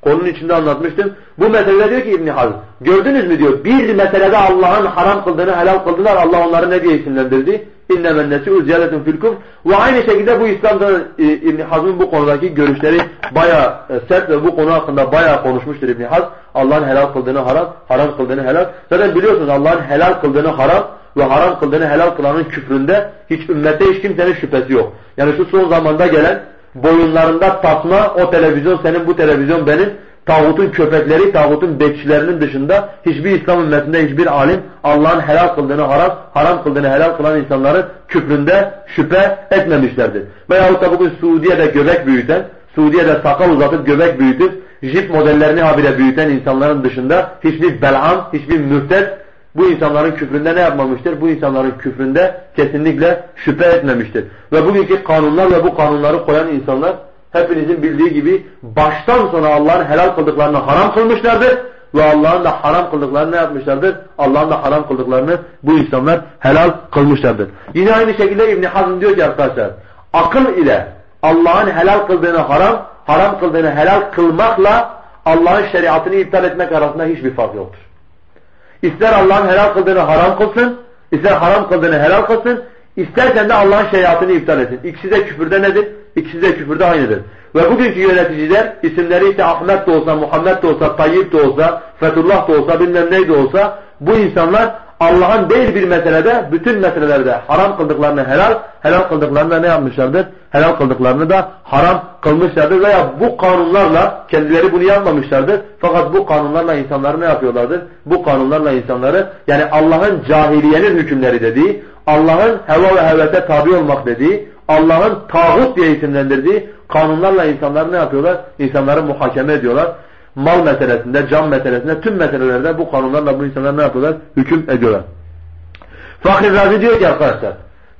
Konunun içinde anlatmıştım. Bu meselede diyor ki İbn Hazm gördünüz mü diyor bir meselede Allah'ın haram kıldığını helal kıldılar. Allah onları ne diye isimlendirdi? İnnemen nesi'u ziyaretun fil kufr. Ve aynı şekilde bu İslam'da e, İbn Hazm'ın bu konudaki görüşleri baya e, sert ve bu konu hakkında baya konuşmuştur İbn Hazm. Allah'ın helal kıldığını haram, haram kıldığını helal. Zaten biliyorsunuz Allah'ın helal kıldığını haram ve haram kıldığını helal kılanın küfründe hiç ümmette hiç kimsenin şüphesi yok. Yani şu son zamanda gelen boyunlarında tasma o televizyon senin bu televizyon benim tağutun köpekleri, tağutun bekçilerinin dışında hiçbir İslam ümmetinde hiçbir alim Allah'ın helal kıldığını haram, haram kıldığını helal kılan insanların küfründe şüphe etmemişlerdir. Veyahut da bugün Suudiye'de göbek büyüten, Suudiye'de sakal uzatıp göbek büyütüp jip modellerini habire büyüten insanların dışında hiçbir belam, hiçbir müftet bu insanların küfründe ne yapmamıştır? Bu insanların küfründe kesinlikle şüphe etmemiştir. Ve bugünkü kanunlar ve bu kanunları koyan insanlar hepinizin bildiği gibi baştan sona Allah'ın helal kıldıklarını haram kılmışlardır. Ve Allah'ın da haram kıldıklarını ne yapmışlardır? Allah'ın da haram kıldıklarını bu insanlar helal kılmışlardır. Yine aynı şekilde İbn Hazm diyor ki arkadaşlar akıl ile Allah'ın helal kıldığını haram, haram kıldığını helal kılmakla Allah'ın şeriatını iptal etmek arasında hiçbir fark yoktur. İster Allah'ın helal kıldığını haram kılsın, ister haram kıldığını helal kılsın, istersen de Allah'ın şeriatını iptal etsin. İkisi de küfürde nedir? İkisi de küfürde aynıdır. Ve bugünkü yöneticiler isimleri ise Ahmet de olsa, Muhammed de olsa, Tayyip de olsa, Fethullah da olsa, bilmem ne de olsa bu insanlar Allah'ın değil bir meselede bütün meselelerde haram kıldıklarını helal, helal kıldıklarını da ne yapmışlardır? Helal kıldıklarını da haram kılmışlardır veya bu kanunlarla kendileri bunu yapmamışlardır. Fakat bu kanunlarla insanları ne yapıyorlardır? Bu kanunlarla insanları yani Allah'ın cahiliyenin hükümleri dediği, Allah'ın heva ve hevete tabi olmak dediği, Allah'ın tağut diye isimlendirdiği kanunlarla insanları ne yapıyorlar? İnsanları muhakeme ediyorlar mal meselesinde, can meselesinde, tüm meselelerde bu kanunlarla bu insanlar ne yapıyorlar? Hüküm ediyorlar. Fahri Razi diyor ki arkadaşlar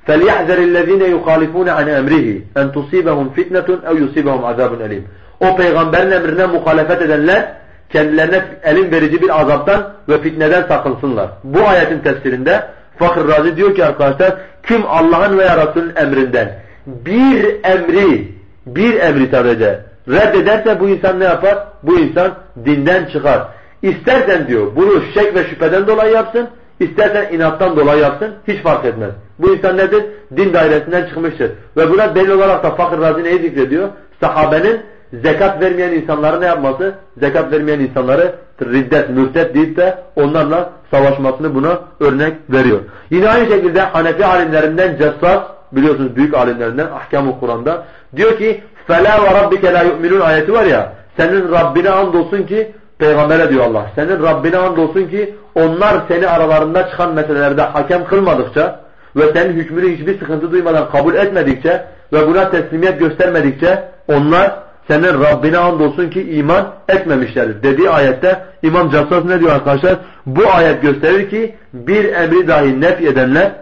فَلْيَحْذَرِ الَّذ۪ينَ يُخَالِفُونَ عَنْ اَمْرِهِ اَنْ تُصِيبَهُمْ فِتْنَةٌ اَوْ يُصِيبَهُمْ عَذَابٌ اَلِيمٌ O peygamberin emrine muhalefet edenler kendilerine elin verici bir azaptan ve fitneden sakınsınlar. Bu ayetin tefsirinde Fahri Razi diyor ki arkadaşlar kim Allah'ın veya Resul'ün emrinden bir emri bir emri sadece reddederse bu insan ne yapar? Bu insan dinden çıkar. İstersen diyor bunu şek ve şüpheden dolayı yapsın, istersen inattan dolayı yapsın, hiç fark etmez. Bu insan nedir? Din dairesinden çıkmıştır. Ve buna delil olarak da Fakir Razi neyi zikrediyor? Sahabenin zekat vermeyen insanları ne yapması? Zekat vermeyen insanları riddet, mürtet deyip de onlarla savaşmasını buna örnek veriyor. Yine aynı şekilde Hanefi alimlerinden Cessas, biliyorsunuz büyük alimlerinden Ahkam-ı Kur'an'da diyor ki فَلَا وَرَبِّكَ لَا يُؤْمِنُونَ ayeti var ya senin Rabbine andolsun ki peygambere diyor Allah senin Rabbine andolsun ki onlar seni aralarında çıkan meselelerde hakem kılmadıkça ve senin hükmünü hiçbir sıkıntı duymadan kabul etmedikçe ve buna teslimiyet göstermedikçe onlar senin Rabbine andolsun ki iman etmemişlerdir. Dediği ayette İmam Cassas ne diyor arkadaşlar? Bu ayet gösterir ki bir emri dahi nef edenler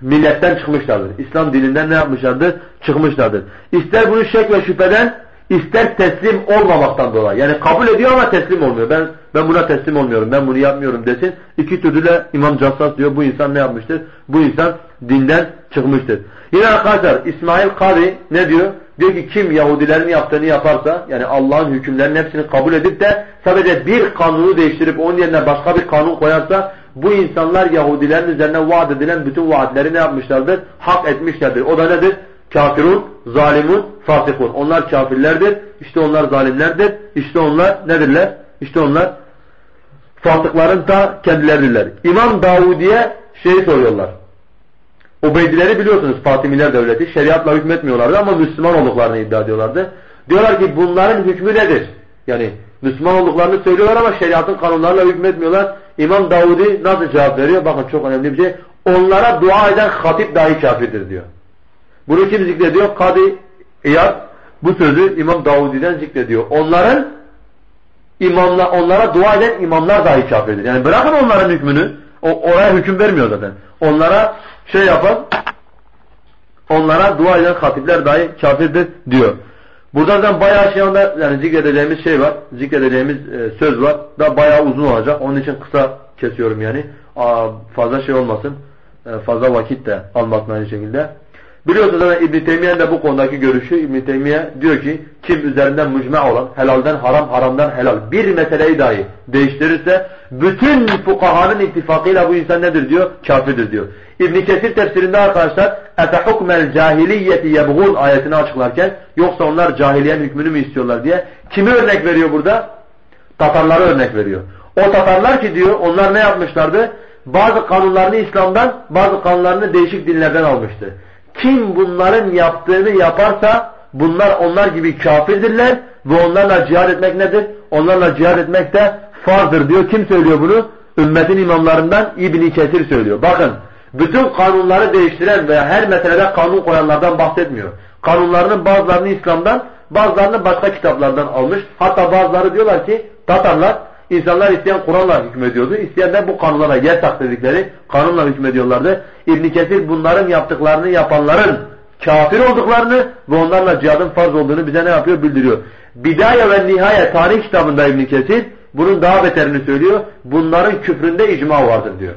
milletten çıkmışlardır. İslam dininden ne yapmışlardır? Çıkmışlardır. İster bunu şek ve şüpheden, ister teslim olmamaktan dolayı. Yani kabul ediyor ama teslim olmuyor. Ben ben buna teslim olmuyorum, ben bunu yapmıyorum desin. İki türlüyle İmam Cassas diyor bu insan ne yapmıştır? Bu insan dinden çıkmıştır. Yine arkadaşlar İsmail Kari ne diyor? Diyor ki kim Yahudilerin yaptığını yaparsa yani Allah'ın hükümlerinin hepsini kabul edip de sadece bir kanunu değiştirip onun yerine başka bir kanun koyarsa bu insanlar Yahudilerin üzerine vaat edilen bütün vaatleri ne yapmışlardır? Hak etmişlerdir. O da nedir? Kafirun, zalimun, fasikun. Onlar kafirlerdir. İşte onlar zalimlerdir. İşte onlar nedirler? İşte onlar fasıkların ta kendileridirler. İmam Davudi'ye şeyi soruyorlar. Ubeydileri biliyorsunuz Fatimiler devleti. Şeriatla hükmetmiyorlardı ama Müslüman olduklarını iddia ediyorlardı. Diyorlar ki bunların hükmü nedir? Yani Müslüman olduklarını söylüyorlar ama şeriatın kanunlarıyla hükmetmiyorlar. İmam Davudi nasıl cevap veriyor? Bakın çok önemli bir şey. Onlara dua eden hatip dahi kafirdir diyor. Bunu kim zikrediyor? Kadı İyad bu sözü İmam Davudi'den zikrediyor. Onların imamla, onlara dua eden imamlar dahi kafirdir. Yani bırakın onların hükmünü. O, oraya hüküm vermiyor zaten. Onlara şey yapan onlara dua eden hatipler dahi kafirdir diyor. Burada zaten bayağı şey onda yani zikredeceğimiz şey var. Zikredeceğimiz e, söz var. Da bayağı uzun olacak. Onun için kısa kesiyorum yani. Aa, fazla şey olmasın. E, fazla vakit de almasın aynı şekilde. Biliyorsunuz zaten İbn Teymiye'nin de bu konudaki görüşü İbn Teymiye diyor ki kim üzerinden mücma olan helalden haram haramdan helal bir meseleyi dahi değiştirirse bütün fukahanın ittifakıyla bu insan nedir diyor? Kafirdir diyor. İbn Kesir tefsirinde arkadaşlar efe hukmel cahiliyeti yebğun ayetini açıklarken yoksa onlar cahiliyen hükmünü mü istiyorlar diye kimi örnek veriyor burada? Tatarları örnek veriyor. O Tatarlar ki diyor onlar ne yapmışlardı? Bazı kanunlarını İslam'dan bazı kanunlarını değişik dinlerden almıştı. Kim bunların yaptığını yaparsa bunlar onlar gibi kafirdirler ve onlarla cihad etmek nedir? Onlarla cihad etmek de farzdır diyor. Kim söylüyor bunu? Ümmetin imamlarından İbn Kesir söylüyor. Bakın bütün kanunları değiştiren veya her meselede kanun koyanlardan bahsetmiyor. Kanunlarının bazılarını İslam'dan bazılarını başka kitaplardan almış. Hatta bazıları diyorlar ki Tatarlar insanlar isteyen Kur'an'la hükmediyordu. İsteyenler bu kanunlara yer tak dedikleri kanunla hükmediyorlardı. İbn Kesir bunların yaptıklarını yapanların kafir olduklarını ve onlarla cihadın farz olduğunu bize ne yapıyor? Bildiriyor. Bidaye ve Nihaye tarih kitabında İbn Kesir bunun daha beterini söylüyor. Bunların küfründe icma vardır diyor.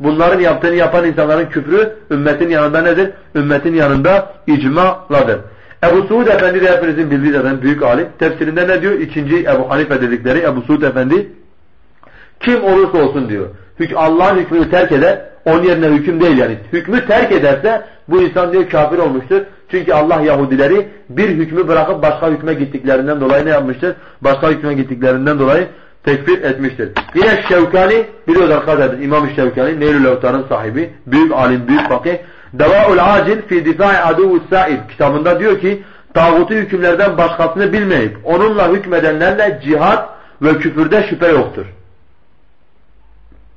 Bunların yaptığını yapan insanların küfrü ümmetin yanında nedir? Ümmetin yanında icmaladır. Ebu Suud Efendi de hepinizin bildiği zaten büyük alim. Tefsirinde ne diyor? İkinci Ebu Hanife dedikleri Ebu Suud Efendi kim olursa olsun diyor. Allah'ın hükmünü terk eder. Onun yerine hüküm değil yani. Hükmü terk ederse bu insan diyor kafir olmuştur. Çünkü Allah Yahudileri bir hükmü bırakıp başka hükme gittiklerinden dolayı ne yapmıştır? Başka hükme gittiklerinden dolayı tekfir etmiştir. Yine Şevkani biliyoruz arkadaşlar İmam Şevkani Neylül Evtar'ın sahibi büyük alim büyük fakih Devaul Acil fi Difa'i Aduvus Said kitabında diyor ki tağutu hükümlerden başkasını bilmeyip onunla hükmedenlerle cihat ve küfürde şüphe yoktur.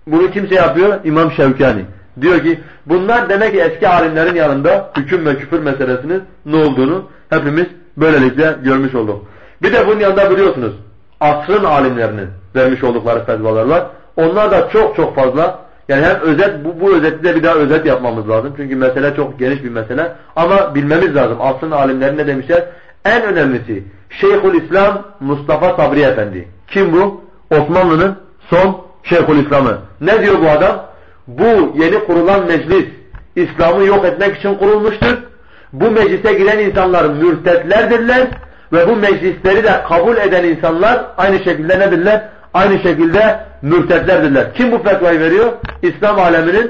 Bunu kimse yapıyor? İmam Şevkani. Diyor ki bunlar demek ki eski alimlerin yanında hüküm ve küfür meselesinin ne olduğunu hepimiz böylelikle görmüş olduk. Bir de bunun yanında biliyorsunuz asrın alimlerinin vermiş oldukları fetvalar var. Onlar da çok çok fazla yani hem özet bu, bu özeti de bir daha özet yapmamız lazım. Çünkü mesele çok geniş bir mesele. Ama bilmemiz lazım. Asrın alimleri ne demişler? En önemlisi Şeyhül İslam Mustafa Sabri Efendi. Kim bu? Osmanlı'nın son Şeyhül İslam'ı. Ne diyor bu adam? Bu yeni kurulan meclis İslam'ı yok etmek için kurulmuştur. Bu meclise giren insanlar mürtetlerdirler ve bu meclisleri de kabul eden insanlar aynı şekilde nedirler? Aynı şekilde mürtetlerdirler. Kim bu fetvayı veriyor? İslam aleminin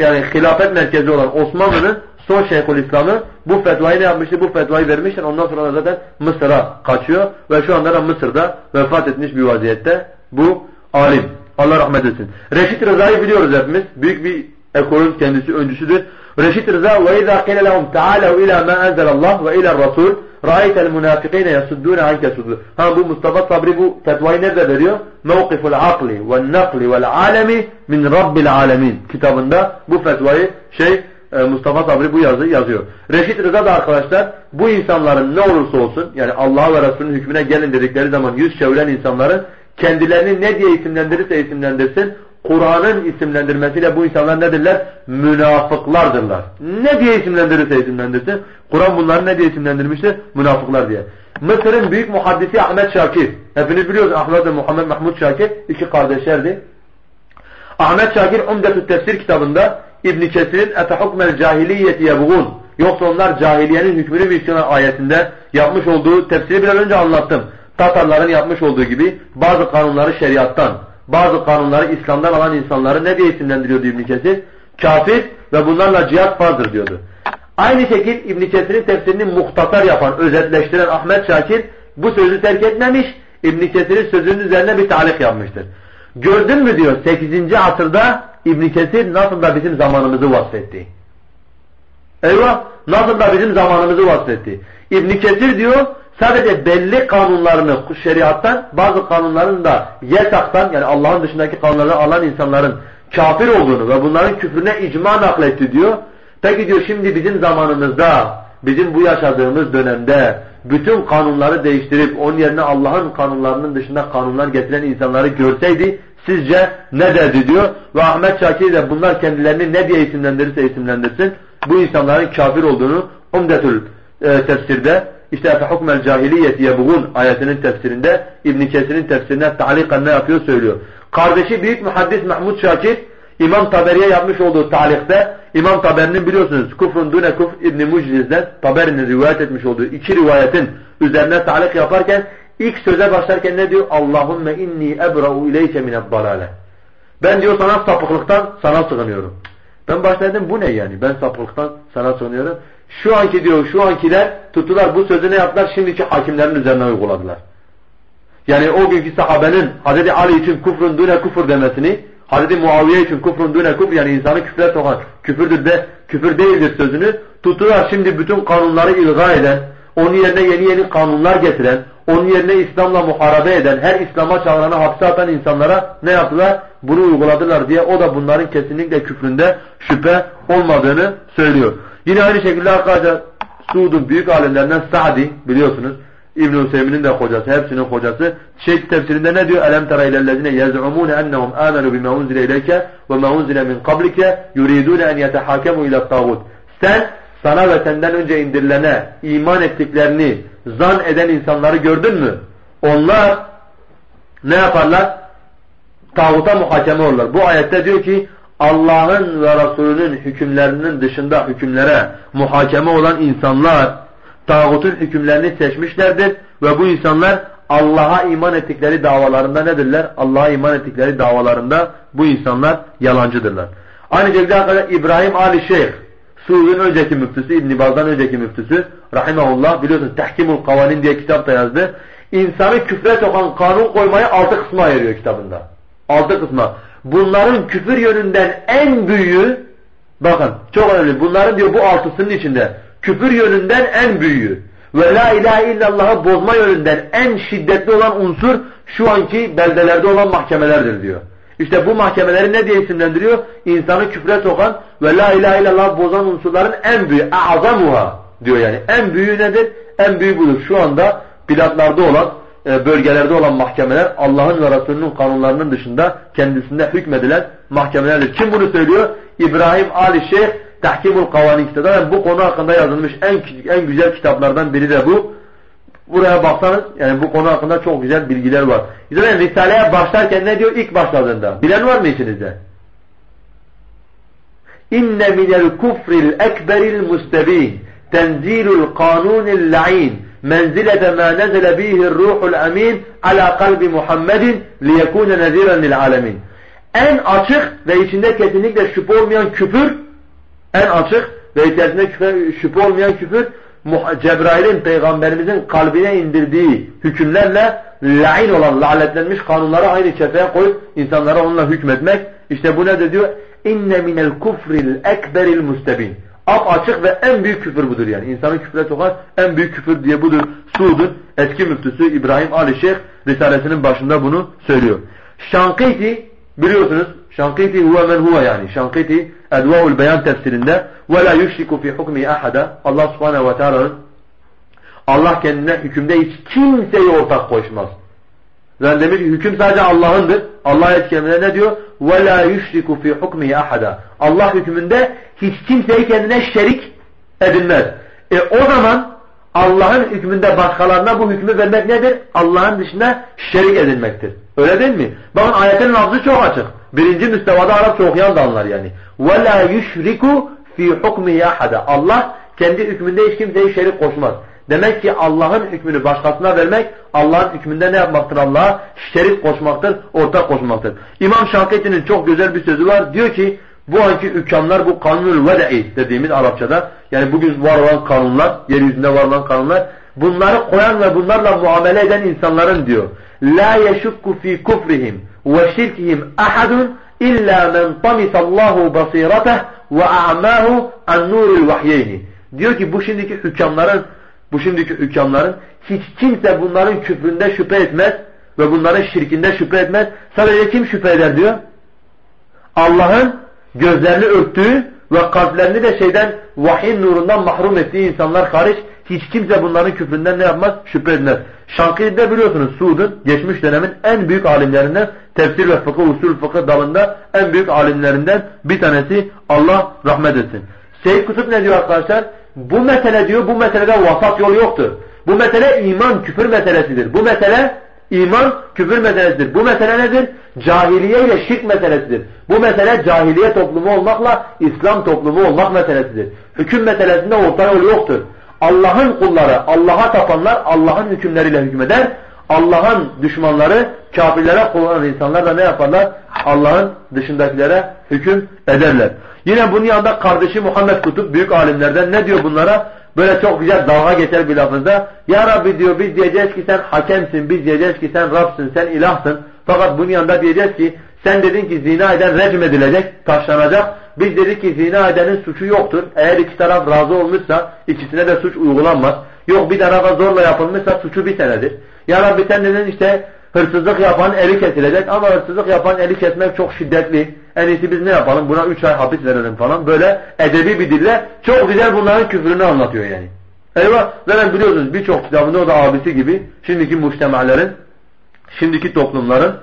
yani hilafet merkezi olan Osmanlı'nın son İslam'ı bu fetvayı ne yapmıştı? Bu fetvayı vermiştir. Ondan sonra da zaten Mısır'a kaçıyor ve şu anda da Mısır'da vefat etmiş bir vaziyette bu alim. Allah rahmet etsin. Reşit Rıza'yı biliyoruz hepimiz. Büyük bir ekolün kendisi öncüsüdür. Reşit Rıza ve izâ qile lehum ta'âlev ilâ mâ enzelallah ve ilâ rasul râitel münâfikîne yasuddûne anke suddu. Ha bu Mustafa Sabri bu fetvayı nerede veriyor? Mevkiful akli ve nakli vel alemi min rabbil alemin kitabında bu fetvayı şey e, Mustafa Sabri bu yazı yazıyor. Reşit Rıza da arkadaşlar bu insanların ne olursa olsun yani Allah ve Resulünün hükmüne gelin dedikleri zaman yüz çeviren insanların kendilerini ne diye isimlendirirse isimlendirsin Kur'an'ın isimlendirmesiyle bu insanlar nedirler? Münafıklardırlar. Ne diye isimlendirirse isimlendirsin. Kur'an bunları ne diye isimlendirmiştir? Münafıklar diye. Mısır'ın büyük muhaddisi Ahmet Şakir. Hepiniz biliyorsunuz Ahmet ve Muhammed Mahmud Şakir iki kardeşlerdi. Ahmet Şakir Umdetü Tefsir kitabında İbn Kesir'in Efehukmel Cahiliyeti Yebğun Yoksa onlar cahiliyenin hükmünü bilsinler ayetinde yapmış olduğu tefsiri biraz önce anlattım. Tatarların yapmış olduğu gibi bazı kanunları şeriattan, bazı kanunları İslam'dan alan insanları ne diye isimlendiriyordu İbn Kesir? Kafir ve bunlarla cihat farzdır diyordu. Aynı şekil İbn Kesir'in tefsirini muhtasar yapan, özetleştiren Ahmet Şakir bu sözü terk etmemiş. İbn Kesir'in sözünün üzerine bir talik yapmıştır. Gördün mü diyor 8. asırda İbn Kesir nasıl da bizim zamanımızı vasfetti. Eyvah nasıl da bizim zamanımızı vasfetti. İbn Kesir diyor sadece belli kanunlarını şeriattan bazı kanunların da yesaktan yani Allah'ın dışındaki kanunları alan insanların kafir olduğunu ve bunların küfrüne icma nakletti diyor. Peki diyor şimdi bizim zamanımızda bizim bu yaşadığımız dönemde bütün kanunları değiştirip onun yerine Allah'ın kanunlarının dışında kanunlar getiren insanları görseydi sizce ne derdi diyor. Ve Ahmet Şakir de bunlar kendilerini ne diye isimlendirirse isimlendirsin bu insanların kafir olduğunu Umdetül e, tefsirde işte fehukmel cahiliyeti yebğun ayetinin tefsirinde İbn Kesir'in tefsirine talikan ne yapıyor söylüyor. Kardeşi büyük muhaddis Mahmud Şakir İmam Taberi'ye yapmış olduğu talikte İmam Taberi'nin biliyorsunuz kufrun dune kufr İbn Muciz'den Taberi'nin rivayet etmiş olduğu iki rivayetin üzerine talik yaparken ilk söze başlarken ne diyor? Allahümme inni ebra'u ileyke mined balale. Ben diyor sana sapıklıktan sana sığınıyorum. Ben başladım bu ne yani? Ben sapıklıktan sana sığınıyorum. Şu anki diyor şu ankiler tuttular bu sözü ne yaptılar? Şimdiki hakimlerin üzerine uyguladılar. Yani o günkü sahabenin Hz. Ali için kufrun dune kufur demesini Hz. Muaviye için kufrun dune kufur yani insanı küfre sokan küfürdür de küfür değildir sözünü tuttular şimdi bütün kanunları ilga eden onun yerine yeni yeni kanunlar getiren onun yerine İslam'la muharebe eden her İslam'a çağıranı hapse atan insanlara ne yaptılar? Bunu uyguladılar diye o da bunların kesinlikle küfründe şüphe olmadığını söylüyor. Yine aynı şekilde arkadaşlar Suud'un büyük alimlerinden Sa'di biliyorsunuz. İbn-i Hüseyin'in de hocası, hepsinin hocası. Şeyh tefsirinde ne diyor? Elem tera ilellezine yez'umune ennehum amenu bima unzile ileyke ve ma unzile min qablike yuridune en yetehakemu ila. Sen sana ve senden önce indirilene iman ettiklerini zan eden insanları gördün mü? Onlar ne yaparlar? Tağuta muhakeme olurlar. Bu ayette diyor ki Allah'ın ve Resulünün hükümlerinin dışında hükümlere muhakeme olan insanlar tağutun hükümlerini seçmişlerdir ve bu insanlar Allah'a iman ettikleri davalarında nedirler? Allah'a iman ettikleri davalarında bu insanlar yalancıdırlar. Aynı şekilde İbrahim Ali Şeyh Suud'un önceki müftüsü, İbn Baz'dan önceki müftüsü rahimahullah biliyorsunuz Tehkimul Kavanin diye kitap da yazdı. İnsanı küfre sokan kanun koymayı altı kısma ayırıyor kitabında. Altı kısma. Bunların küfür yönünden en büyüğü bakın çok önemli. Bunların diyor bu altısının içinde küfür yönünden en büyüğü ve la ilahe illallah'ı bozma yönünden en şiddetli olan unsur şu anki beldelerde olan mahkemelerdir diyor. İşte bu mahkemeleri ne diye isimlendiriyor? İnsanı küfre sokan ve la ilahe illallah bozan unsurların en büyüğü, azamuha diyor yani. En büyüğü nedir? En büyüğü budur. Şu anda bilatlarda olan, e, bölgelerde olan mahkemeler Allah'ın ve Resulünün kanunlarının dışında kendisinde hükmedilen mahkemelerdir. Kim bunu söylüyor? İbrahim Ali Şeyh Tahkimul Kavanin kitabı. Yani bu konu hakkında yazılmış en en güzel kitaplardan biri de bu. Buraya baksanız yani bu konu hakkında çok güzel bilgiler var. Zaten Risale'ye başlarken ne diyor ilk başladığında? Bilen var mı içinizde? İnne minel kufril ekberil mustebin tenzilul kanunil la'in menzilete ma nezele bihi ruhul amin ala kalbi Muhammedin liyekune neziren lil alemin. En açık ve içinde kesinlikle şüphe olmayan küfür en açık ve içerisinde şüphe olmayan küfür Cebrail'in peygamberimizin kalbine indirdiği hükümlerle lain olan, lanetlenmiş kanunları aynı kefeye koyup insanlara onunla hükmetmek. İşte bu ne de diyor? İnne minel kufril ekberil mustebin. Ap açık ve en büyük küfür budur yani. İnsanı küfre sokan en büyük küfür diye budur. Suud'un eski müftüsü İbrahim Ali Şeyh Risalesinin başında bunu söylüyor. Şankiti biliyorsunuz Şankiti huve men huve yani. Şankiti Edvaul Beyan tefsirinde ve la yushriku fi hukmi ahada Allah Subhanahu ve Teala'nın Allah kendine hükümde hiç kimseyi ortak koşmaz. Yani demiş hüküm sadece Allah'ındır. Allah ayet ne diyor? Ve la yushriku fi hukmi ahada. Allah hükmünde hiç kimseyi kendine şerik edinmez. E o zaman Allah'ın hükmünde başkalarına bu hükmü vermek nedir? Allah'ın dışında şerik edilmektir. Öyle değil mi? Bakın ayetin lafzı çok açık. Birinci müstevada Arapça okuyan da anlar yani. وَلَا يُشْرِكُ فِي حُكْمِ يَحَدَ Allah kendi hükmünde hiç kimseyi şerik koşmaz. Demek ki Allah'ın hükmünü başkasına vermek, Allah'ın hükmünde ne yapmaktır Allah'a? Şerik koşmaktır, ortak koşmaktır. İmam Şaketi'nin çok güzel bir sözü var. Diyor ki, bu anki hükümler bu kanunul vede'i dediğimiz Arapçada, yani bugün var olan kanunlar, yeryüzünde var olan kanunlar, bunları koyan ve bunlarla muamele eden insanların diyor, la yeşukku fi kufrihim ve şirkihim ahadun illa men tamisallahu basirateh ve a'mahu an nuril vahyeyni. Diyor ki bu şimdiki hükümlerin bu şimdiki hükümlerin hiç kimse bunların küfründe şüphe etmez ve bunların şirkinde şüphe etmez. Sadece kim şüphe eder diyor? Allah'ın gözlerini örttüğü ve kalplerini de şeyden vahyin nurundan mahrum ettiği insanlar hariç hiç kimse bunların küfründen ne yapmaz? Şüphe etmez. Şankiri'de biliyorsunuz Suud'un geçmiş dönemin en büyük alimlerinden tefsir ve fıkıh, usul fıkıh dalında en büyük alimlerinden bir tanesi Allah rahmet etsin. Seyyid Kutup ne diyor arkadaşlar? Bu mesele diyor bu meselede vasat yol yoktur. Bu mesele iman küfür meselesidir. Bu mesele iman küfür meselesidir. Bu mesele nedir? Cahiliye ile şirk meselesidir. Bu mesele cahiliye toplumu olmakla İslam toplumu olmak meselesidir. Hüküm meselesinde orta yol yoktur. Allah'ın kulları, Allah'a tapanlar Allah'ın hükümleriyle hükmeder. Allah'ın düşmanları, kafirlere kullanan insanlar da ne yaparlar? Allah'ın dışındakilere hüküm ederler. Yine bunun yanında kardeşi Muhammed Kutup büyük alimlerden ne diyor bunlara? Böyle çok güzel dalga geçer bir lafızda. Ya Rabbi diyor biz diyeceğiz ki sen hakemsin, biz diyeceğiz ki sen Rab'sın, sen ilahsın. Fakat bunun yanında diyeceğiz ki sen dedin ki zina eden recm edilecek, taşlanacak. Biz dedik ki zina edenin suçu yoktur. Eğer iki taraf razı olmuşsa ikisine de suç uygulanmaz. Yok bir tarafa zorla yapılmışsa suçu bir senedir. Ya Rabbi sen dedin işte hırsızlık yapan eli kesilecek ama hırsızlık yapan eli kesmek çok şiddetli. En iyisi biz ne yapalım buna üç ay hapis verelim falan. Böyle edebi bir dille çok güzel bunların küfrünü anlatıyor yani. Eyvah zaten biliyorsunuz birçok kitabında o da abisi gibi şimdiki müştemalerin, şimdiki toplumların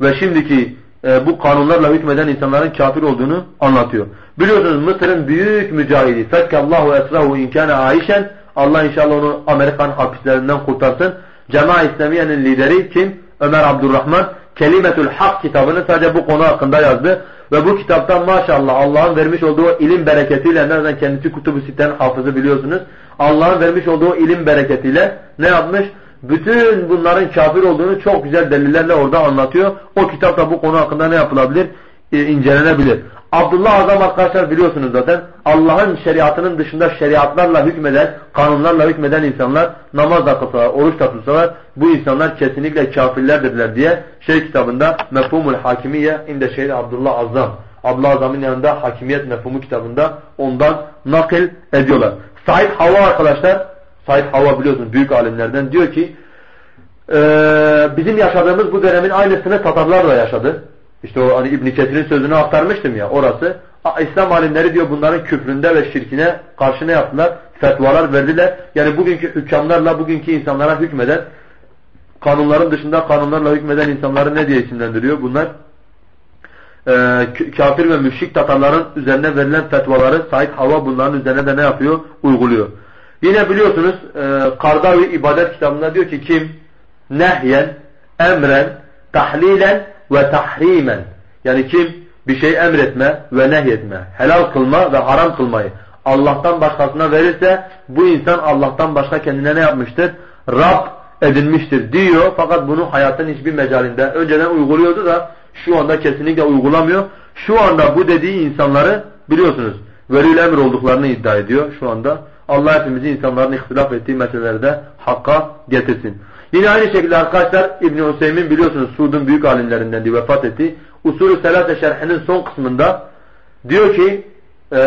ve şimdiki e, bu kanunlarla hükmeden insanların kafir olduğunu anlatıyor. Biliyorsunuz Mısır'ın büyük mücahidi Fekkallahu esrahu inkâne aişen Allah inşallah onu Amerikan hapislerinden kurtarsın. Cema İslamiye'nin lideri kim? Ömer Abdurrahman Kelimetül Hak kitabını sadece bu konu hakkında yazdı. Ve bu kitaptan maşallah Allah'ın vermiş olduğu ilim bereketiyle nereden kendisi Kutubu Sitten hafızı biliyorsunuz. Allah'ın vermiş olduğu ilim bereketiyle ne yapmış? Bütün bunların kafir olduğunu çok güzel delillerle orada anlatıyor. O kitapta bu konu hakkında ne yapılabilir? E, incelenebilir. Abdullah Azam arkadaşlar biliyorsunuz zaten Allah'ın şeriatının dışında şeriatlarla hükmeden, kanunlarla hükmeden insanlar namaz da kılsalar, oruç da tutsalar bu insanlar kesinlikle kafirlerdirler diye şey kitabında Mefhumul Hakimiye inde şeyh Abdullah Azam Abdullah Azam'ın yanında Hakimiyet Mefhumu kitabında ondan nakil ediyorlar. Said Hava arkadaşlar Said Hava biliyorsunuz büyük alimlerden diyor ki ee, bizim yaşadığımız bu dönemin aynısını Tatarlar da yaşadı. İşte o hani İbn Kesir'in sözünü aktarmıştım ya orası. İslam alimleri diyor bunların küfründe ve şirkine karşı ne yaptılar? Fetvalar verdiler. Yani bugünkü hükümlerle bugünkü insanlara hükmeden kanunların dışında kanunlarla hükmeden insanları ne diye isimlendiriyor? Bunlar e, kafir ve müşrik Tatarların üzerine verilen fetvaları Said Hava bunların üzerine de ne yapıyor? Uyguluyor. Yine biliyorsunuz e, Kardavi ibadet kitabında diyor ki kim nehyen, emren, tahlilen ve tahrimen. Yani kim bir şey emretme ve nehyetme, helal kılma ve haram kılmayı Allah'tan başkasına verirse bu insan Allah'tan başka kendine ne yapmıştır? Rab edinmiştir diyor. Fakat bunu hayatın hiçbir mecalinde önceden uyguluyordu da şu anda kesinlikle uygulamıyor. Şu anda bu dediği insanları biliyorsunuz velil emir olduklarını iddia ediyor şu anda. Allah hepimizi insanların ihtilaf ettiği meselelerde hakka getirsin. Yine aynı şekilde arkadaşlar İbn Hüseyin biliyorsunuz Suud'un büyük alimlerinden diye vefat etti. Usulü Selase şerhinin son kısmında diyor ki e,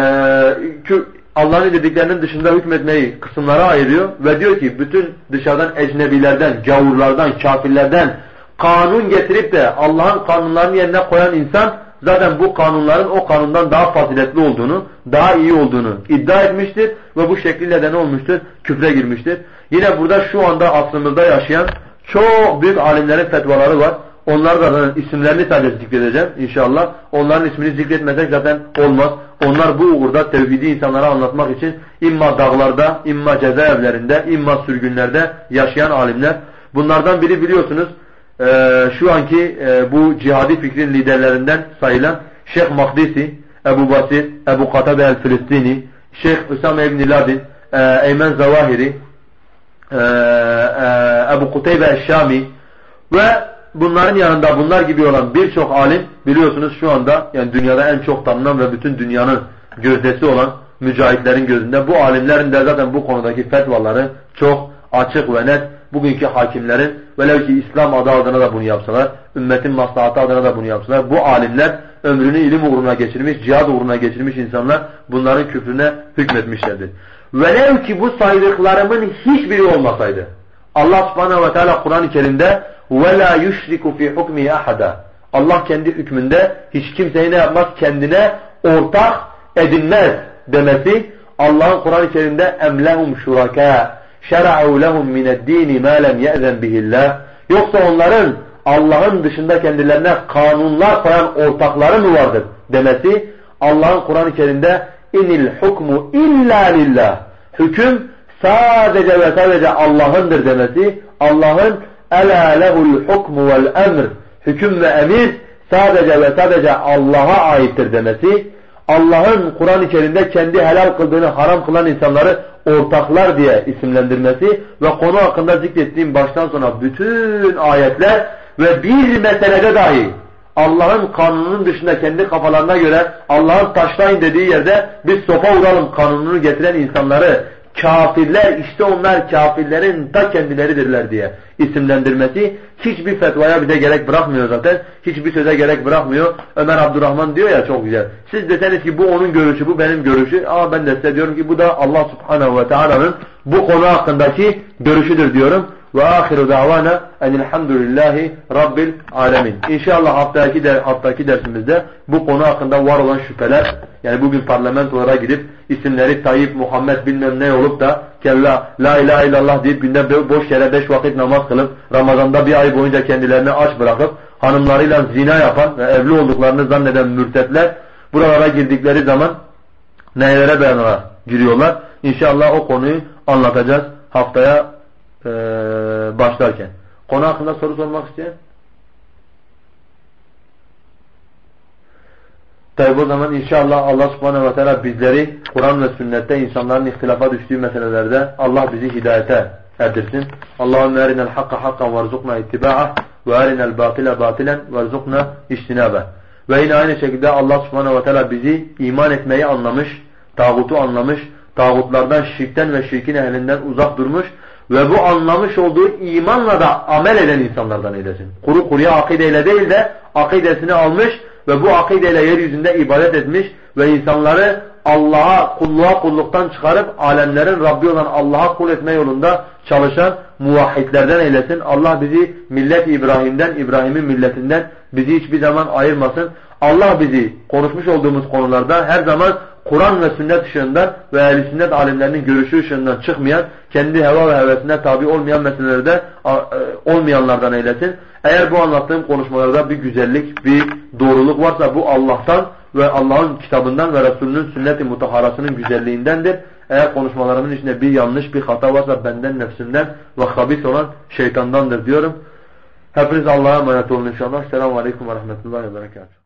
Allah'ın dediklerinin dışında hükmetmeyi kısımlara ayırıyor ve diyor ki bütün dışarıdan ecnebilerden, gavurlardan, kafirlerden kanun getirip de Allah'ın kanunlarının yerine koyan insan zaten bu kanunların o kanundan daha faziletli olduğunu, daha iyi olduğunu iddia etmiştir ve bu şekilde de ne olmuştur? Küfre girmiştir. Yine burada şu anda aslımızda yaşayan çok büyük alimlerin fetvaları var. Onlar da isimlerini sadece zikredeceğim inşallah. Onların ismini zikretmesek zaten olmaz. Onlar bu uğurda tevhidi insanlara anlatmak için imma dağlarda, imma cezaevlerinde, imma sürgünlerde yaşayan alimler. Bunlardan biri biliyorsunuz e, şu anki e, bu cihadi fikrin liderlerinden sayılan Şeyh Makdisi, Ebu Basir, Ebu Katabe el-Filistini, Şeyh Hüsame İbn Ladin, e, Eymen Zavahiri, e, e, Ebu Kuteybe el-Şami ve bunların yanında bunlar gibi olan birçok alim biliyorsunuz şu anda yani dünyada en çok tanınan ve bütün dünyanın gözdesi olan mücahitlerin gözünde. Bu alimlerin de zaten bu konudaki fetvaları çok açık ve net bugünkü hakimlerin velev ki İslam adı adına da bunu yapsalar, ümmetin maslahatı adına da bunu yapsalar, bu alimler ömrünü ilim uğruna geçirmiş, cihad uğruna geçirmiş insanlar bunların küfrüne hükmetmişlerdir. Velev ki bu saydıklarımın hiçbiri olmasaydı, Allah subhanehu ve teala Kur'an-ı Kerim'de وَلَا يُشْرِكُ فِي حُكْمِهِ أَحَدًا Allah kendi hükmünde hiç kimseyi ne yapmaz? Kendine ortak edinmez demesi Allah'ın Kur'an-ı Kerim'de اَمْلَهُمْ شُرَكَاءَ şer'u lehum mine'd-din ma lem ye'zen bihillah. Yoksa onların Allah'ın dışında kendilerine kanunlar koyan ortakları mı vardır demesi Allah'ın Kur'an-ı Kerim'de inil hukmu illa lillah. Hüküm sadece ve sadece Allah'ındır demesi Allah'ın ela lehul hukmu vel emr hüküm ve emir sadece ve sadece Allah'a aittir demesi Allah'ın Kur'an-ı Kerim'de kendi helal kıldığını haram kılan insanları ortaklar diye isimlendirmesi ve konu hakkında zikrettiğim baştan sona bütün ayetler ve bir meselede dahi Allah'ın kanununun dışında kendi kafalarına göre Allah'ın taşlayın dediği yerde biz sopa vuralım kanununu getiren insanları kafirler işte onlar kafirlerin ta kendileridirler diye isimlendirmesi hiçbir fetvaya bize gerek bırakmıyor zaten. Hiçbir söze gerek bırakmıyor. Ömer Abdurrahman diyor ya çok güzel. Siz deseniz ki bu onun görüşü, bu benim görüşü. Ama ben de size diyorum ki bu da Allah Subhanahu ve Teala'nın bu konu hakkındaki görüşüdür diyorum. Ve ahiru davana enilhamdülillahi rabbil alemin. İnşallah haftaki, der, haftaki dersimizde bu konu hakkında var olan şüpheler yani bugün parlamentolara gidip isimleri Tayyip, Muhammed bilmem ne olup da kella la ilahe illallah deyip günde boş yere beş vakit namaz kılıp Ramazan'da bir ay boyunca kendilerini aç bırakıp hanımlarıyla zina yapan ve evli olduklarını zanneden mürtetler buralara girdikleri zaman nelere dayanarak giriyorlar. İnşallah o konuyu anlatacağız haftaya e, başlarken. Konu hakkında soru sormak isteyen? Tabi o zaman inşallah Allah subhanehu ve teala bizleri Kur'an ve sünnette insanların ihtilafa düştüğü meselelerde Allah bizi hidayete erdirsin. Allahümme erinel hakka hakkan verzukna ittiba'ah ve erinel batile batilen verzukna iştinabe. Ve yine aynı şekilde Allah subhanehu ve teala bizi iman etmeyi anlamış, tağutu anlamış, tağutlardan, şirkten ve şirkin ehlinden uzak durmuş ve bu anlamış olduğu imanla da amel eden insanlardan eylesin. Kuru kuruya akideyle değil de akidesini almış ve bu akideyle yeryüzünde ibadet etmiş ve insanları Allah'a kulluğa kulluktan çıkarıp alemlerin Rabbi olan Allah'a kul etme yolunda çalışan muvahhidlerden eylesin. Allah bizi millet İbrahim'den, İbrahim'in milletinden bizi hiçbir zaman ayırmasın. Allah bizi konuşmuş olduğumuz konularda her zaman Kur'an ve sünnet ışığından ve ehl sünnet alimlerinin görüşü ışığından çıkmayan, kendi heva ve hevesine tabi olmayan meselelerde e, olmayanlardan eylesin. Eğer bu anlattığım konuşmalarda bir güzellik, bir doğruluk varsa bu Allah'tan ve Allah'ın kitabından ve Resulünün sünnet-i mutaharasının güzelliğindendir. Eğer konuşmalarımın içinde bir yanlış, bir hata varsa benden, nefsimden ve habis olan şeytandandır diyorum. Hepiniz Allah'a emanet olun inşallah. Selamun Aleyküm ve Rahmetullahi ve Berekatuhu.